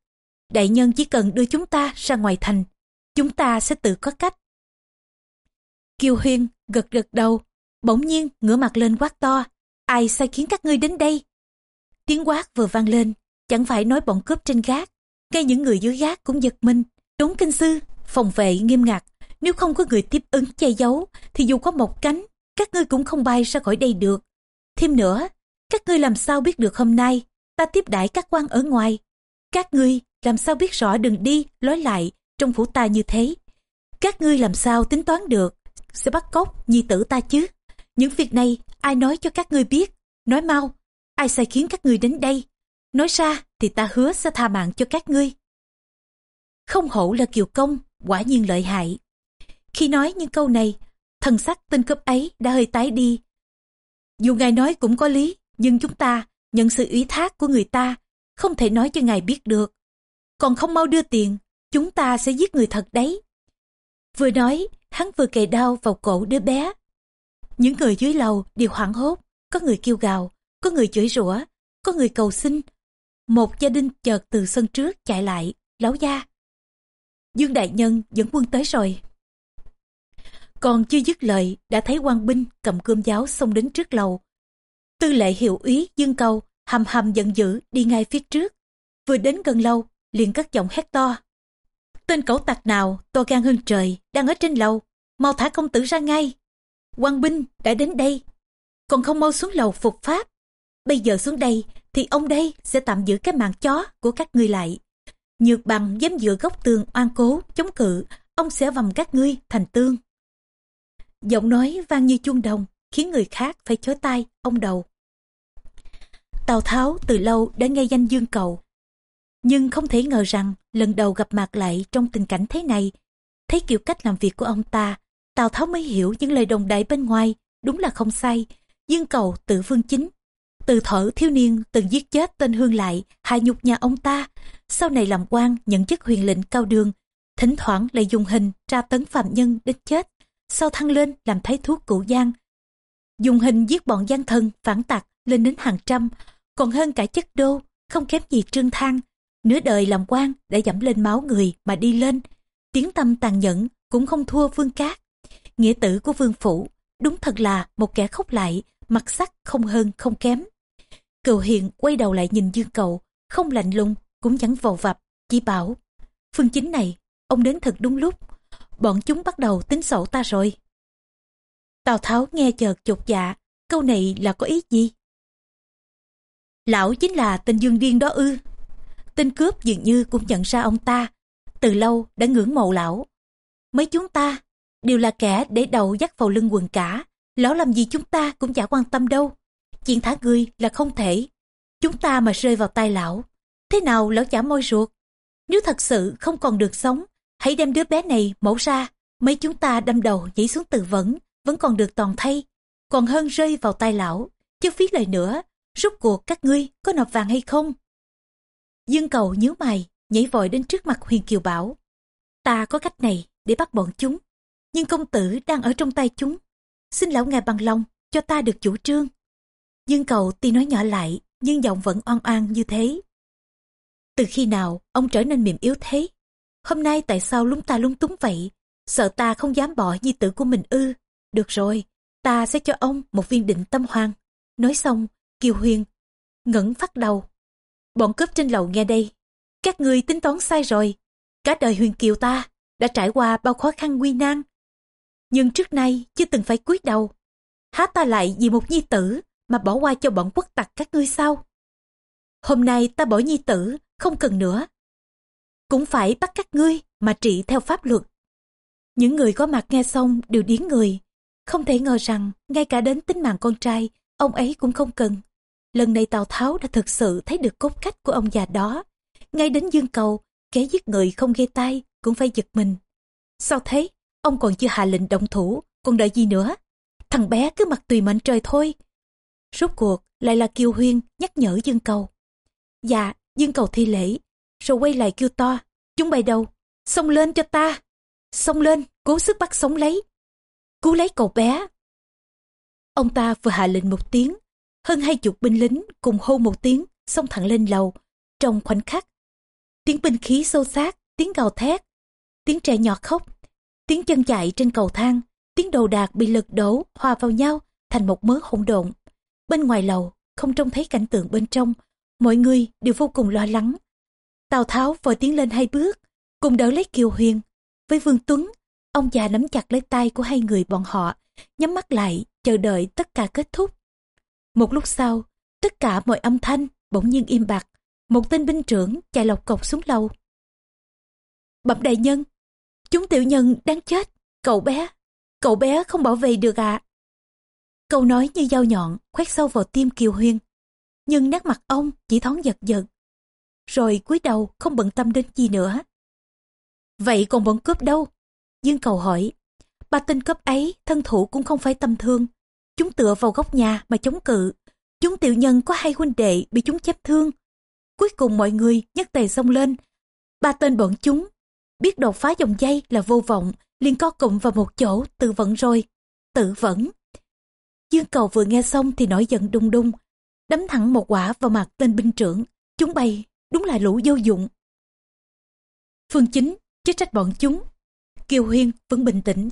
Đại nhân chỉ cần đưa chúng ta ra ngoài thành. Chúng ta sẽ tự có cách. Kiều Huyên gật gật đầu. Bỗng nhiên ngửa mặt lên quát to. Ai sai khiến các ngươi đến đây? Tiếng quát vừa vang lên. Chẳng phải nói bọn cướp trên gác. Ngay những người dưới gác cũng giật mình. Trốn kinh sư, phòng vệ nghiêm ngặt. Nếu không có người tiếp ứng che giấu, thì dù có một cánh, các ngươi cũng không bay ra khỏi đây được. Thêm nữa, các ngươi làm sao biết được hôm nay ta tiếp đãi các quan ở ngoài? Các ngươi làm sao biết rõ đường đi, lối lại trong phủ ta như thế? Các ngươi làm sao tính toán được sẽ bắt cóc nhi tử ta chứ? Những việc này ai nói cho các ngươi biết? Nói mau, ai sai khiến các ngươi đến đây? Nói ra thì ta hứa sẽ tha mạng cho các ngươi. Không hổ là kiều công, quả nhiên lợi hại. Khi nói những câu này, thần sắc tên cướp ấy đã hơi tái đi, dù ngài nói cũng có lý, nhưng chúng ta nhận sự ủy thác của người ta, không thể nói cho ngài biết được. Còn không mau đưa tiền, chúng ta sẽ giết người thật đấy. Vừa nói, hắn vừa kề đao vào cổ đứa bé. Những người dưới lầu đều hoảng hốt, có người kêu gào, có người chửi rủa, có người cầu xin. Một gia đình chợt từ sân trước chạy lại, láo gia. Dương Đại Nhân dẫn quân tới rồi. Còn chưa dứt lời, đã thấy quan binh cầm cơm giáo xông đến trước lầu. Tư lệ hiệu úy dương cầu, hầm hầm giận dữ đi ngay phía trước. Vừa đến gần lâu, liền cất giọng hét to. Tên cẩu tặc nào, to gan hơn trời, đang ở trên lầu, mau thả công tử ra ngay. quan binh đã đến đây, còn không mau xuống lầu phục pháp. bây giờ xuống đây thì ông đây sẽ tạm giữ cái mạng chó của các ngươi lại. Nhược bằng dám dựa góc tường oan cố, chống cự, ông sẽ vầm các ngươi thành tương. Giọng nói vang như chuông đồng, khiến người khác phải chối tay, ông đầu. Tào Tháo từ lâu đã nghe danh Dương Cầu. Nhưng không thể ngờ rằng lần đầu gặp mặt lại trong tình cảnh thế này. Thấy kiểu cách làm việc của ông ta, Tào Tháo mới hiểu những lời đồng đại bên ngoài, đúng là không sai. Dương Cầu tự phương chính. Từ thở thiếu niên từng giết chết tên Hương lại, hạ nhục nhà ông ta. Sau này làm quan nhận chức huyền lệnh cao đường, thỉnh thoảng lại dùng hình tra tấn phạm nhân đến chết. Sau thăng lên làm thái thuốc cụ giang. Dùng hình giết bọn gian thân, phản tặc lên đến hàng trăm, còn hơn cả chất đô, không kém gì trương thang. Nửa đời làm quan đã dẫm lên máu người mà đi lên. Tiếng tâm tàn nhẫn cũng không thua vương cát. Nghĩa tử của vương phủ, đúng thật là một kẻ khóc lại, mặt sắc không hơn không kém. Cựu hiền quay đầu lại nhìn dương cầu, không lạnh lùng, cũng chẳng vầu vập, chỉ bảo. Phương chính này, ông đến thật đúng lúc. Bọn chúng bắt đầu tính sổ ta rồi. Tào Tháo nghe chợt chột dạ, câu này là có ý gì? Lão chính là tên Dương Điên đó ư. Tên cướp dường như cũng nhận ra ông ta, từ lâu đã ngưỡng mộ lão. Mấy chúng ta đều là kẻ để đầu dắt vào lưng quần cả, lão làm gì chúng ta cũng chả quan tâm đâu. Chuyện thả người là không thể. Chúng ta mà rơi vào tay lão, thế nào lão chả môi ruột. Nếu thật sự không còn được sống, hãy đem đứa bé này mẫu ra, mấy chúng ta đâm đầu nhảy xuống tự vẫn, vẫn còn được toàn thay. Còn hơn rơi vào tay lão, chứ phí lời nữa, rút cuộc các ngươi có nộp vàng hay không? Dương cầu nhíu mày, nhảy vội đến trước mặt Huyền Kiều bảo. Ta có cách này để bắt bọn chúng, nhưng công tử đang ở trong tay chúng. Xin lão ngài bằng lòng, cho ta được chủ trương. Dương cầu tuy nói nhỏ lại, nhưng giọng vẫn oan oan như thế. Từ khi nào ông trở nên mềm yếu thế? Hôm nay tại sao lúng ta lúng túng vậy? Sợ ta không dám bỏ nhi tử của mình ư? Được rồi, ta sẽ cho ông một viên định tâm hoàng. Nói xong, Kiều Huyền ngẩng phát đầu. Bọn cướp trên lầu nghe đây. Các ngươi tính toán sai rồi. Cả đời Huyền Kiều ta đã trải qua bao khó khăn nguy nan. Nhưng trước nay chưa từng phải cúi đầu. Há ta lại vì một nhi tử mà bỏ qua cho bọn quốc tặc các ngươi sao? Hôm nay ta bỏ nhi tử, không cần nữa. Cũng phải bắt các ngươi mà trị theo pháp luật. Những người có mặt nghe xong đều điến người. Không thể ngờ rằng ngay cả đến tính mạng con trai, ông ấy cũng không cần. Lần này Tào Tháo đã thực sự thấy được cốt cách của ông già đó. Ngay đến dương cầu, kẻ giết người không gây tay cũng phải giật mình. Sao thế? Ông còn chưa hạ lệnh động thủ, còn đợi gì nữa? Thằng bé cứ mặc tùy mệnh trời thôi. Rốt cuộc lại là Kiều Huyên nhắc nhở Dương Cầu. Dạ, Dương Cầu thi lễ, rồi quay lại kêu to. Chúng bay đâu? Xông lên cho ta! Xông lên, cố sức bắt sống lấy. Cứu lấy cậu bé. Ông ta vừa hạ lệnh một tiếng, hơn hai chục binh lính cùng hô một tiếng, xông thẳng lên lầu. Trong khoảnh khắc, tiếng binh khí sâu sát, tiếng gào thét, tiếng trẻ nhỏ khóc, tiếng chân chạy trên cầu thang, tiếng đồ đạc bị lật đổ hòa vào nhau thành một mớ hỗn độn. Bên ngoài lầu, không trông thấy cảnh tượng bên trong, mọi người đều vô cùng lo lắng. Tào Tháo vội tiến lên hai bước, cùng đỡ lấy Kiều Huyền. Với Vương Tuấn, ông già nắm chặt lấy tay của hai người bọn họ, nhắm mắt lại, chờ đợi tất cả kết thúc. Một lúc sau, tất cả mọi âm thanh bỗng nhiên im bặt. Một tên binh trưởng chạy lọc cọc xuống lầu. Bẩm đại nhân, chúng tiểu nhân đang chết, cậu bé, cậu bé không bảo vệ được ạ. À. Câu nói như dao nhọn khoét sâu vào tim Kiều Huyên. Nhưng nét mặt ông chỉ thoáng giật giật. Rồi cúi đầu không bận tâm đến gì nữa. Vậy còn bọn cướp đâu? Dương cầu hỏi. Ba tên cướp ấy thân thủ cũng không phải tầm thương. Chúng tựa vào góc nhà mà chống cự. Chúng tiểu nhân có hai huynh đệ bị chúng chép thương. Cuối cùng mọi người nhấc tề xông lên. Ba tên bọn chúng biết đột phá dòng dây là vô vọng liền co cụm vào một chỗ tự vẫn rồi. Tự vẫn. Dương cầu vừa nghe xong thì nổi giận đung đung. Đấm thẳng một quả vào mặt tên binh trưởng. Chúng bay, đúng là lũ vô dụng. Phương chính, chứ trách bọn chúng. Kiều Huyên vẫn bình tĩnh.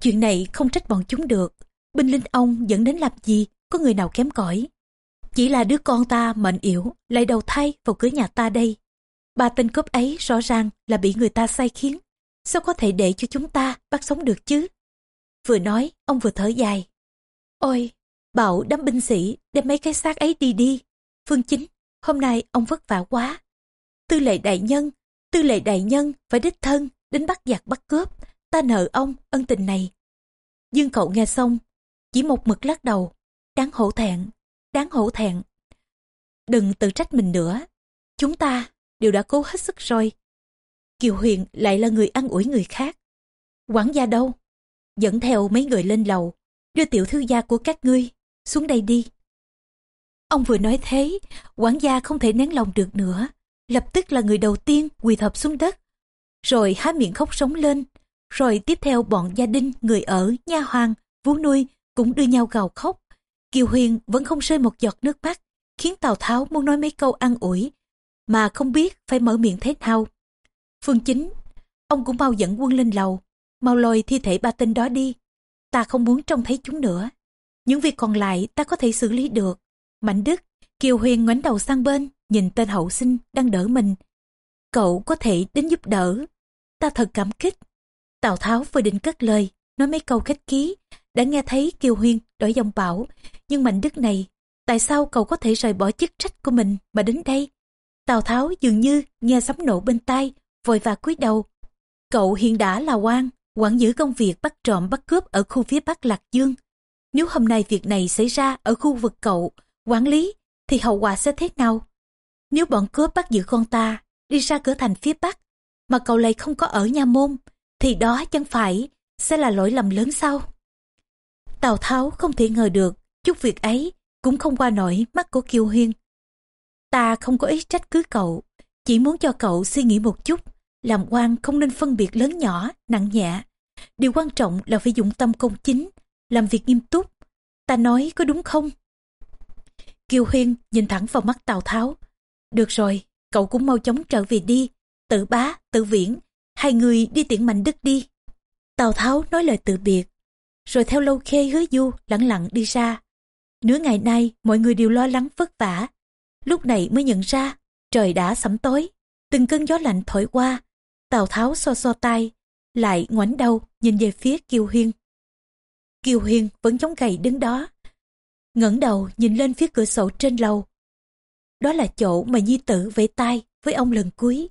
Chuyện này không trách bọn chúng được. Binh linh ông dẫn đến làm gì, có người nào kém cỏi. Chỉ là đứa con ta mệnh yếu, lại đầu thay vào cửa nhà ta đây. Ba tên cướp ấy rõ ràng là bị người ta sai khiến. Sao có thể để cho chúng ta bắt sống được chứ? Vừa nói, ông vừa thở dài. Ôi, bảo đám binh sĩ đem mấy cái xác ấy đi đi. Phương Chính, hôm nay ông vất vả quá. Tư lệ đại nhân, tư lệ đại nhân phải đích thân đến bắt giặc bắt cướp. Ta nợ ông ân tình này. Dương cậu nghe xong, chỉ một mực lắc đầu. Đáng hổ thẹn, đáng hổ thẹn. Đừng tự trách mình nữa. Chúng ta đều đã cố hết sức rồi. Kiều Huyền lại là người ăn ủi người khác. Quản gia đâu? Dẫn theo mấy người lên lầu, đưa tiểu thư gia của các ngươi, xuống đây đi. Ông vừa nói thế, quản gia không thể nén lòng được nữa, lập tức là người đầu tiên quỳ thập xuống đất, rồi há miệng khóc sống lên, rồi tiếp theo bọn gia đình, người ở, nha hoàng, vú nuôi cũng đưa nhau gào khóc. Kiều Huyền vẫn không rơi một giọt nước mắt, khiến Tào Tháo muốn nói mấy câu an ủi, mà không biết phải mở miệng thế nào. Phương Chính, ông cũng mau dẫn quân lên lầu, mau lôi thi thể ba tên đó đi. Ta không muốn trông thấy chúng nữa. Những việc còn lại ta có thể xử lý được. Mạnh Đức, Kiều Huyền ngoảnh đầu sang bên, nhìn tên hậu sinh đang đỡ mình. Cậu có thể đến giúp đỡ. Ta thật cảm kích. Tào Tháo vừa định cất lời, nói mấy câu khách ký, đã nghe thấy Kiều Huyền đổi giọng bảo. Nhưng Mạnh Đức này, tại sao cậu có thể rời bỏ chức trách của mình mà đến đây? Tào Tháo dường như nghe sấm nổ bên tai, vội và cúi đầu. Cậu hiện đã là quan, quản giữ công việc bắt trộm bắt cướp ở khu phía Bắc Lạc Dương. Nếu hôm nay việc này xảy ra ở khu vực cậu, quản lý, thì hậu quả sẽ thế nào? Nếu bọn cướp bắt giữ con ta, đi ra cửa thành phía Bắc, mà cậu lại không có ở nhà môn, thì đó chẳng phải sẽ là lỗi lầm lớn sao? Tào Tháo không thể ngờ được, chút việc ấy cũng không qua nổi mắt của Kiều Huyên. Ta không có ý trách cứ cậu, chỉ muốn cho cậu suy nghĩ một chút, làm quan không nên phân biệt lớn nhỏ, nặng nhẹ. Điều quan trọng là phải dụng tâm công chính, làm việc nghiêm túc. Ta nói có đúng không? Kiều Huyên nhìn thẳng vào mắt Tào Tháo. Được rồi, cậu cũng mau chóng trở về đi. Tự bá, tự viễn, hai người đi tiễn mạnh đức đi. Tào Tháo nói lời từ biệt, rồi theo lâu khê hứa du lặng lặng đi ra. Nửa ngày nay mọi người đều lo lắng vất vả. Lúc này mới nhận ra trời đã sẩm tối. Từng cơn gió lạnh thổi qua, Tào Tháo so so tay, lại ngoảnh đầu nhìn về phía Kiều Huyên. Kiều Huyên vẫn chống gầy đứng đó, ngẩng đầu nhìn lên phía cửa sổ trên lầu. Đó là chỗ mà Nhi Tử vẫy tay với ông lần cuối.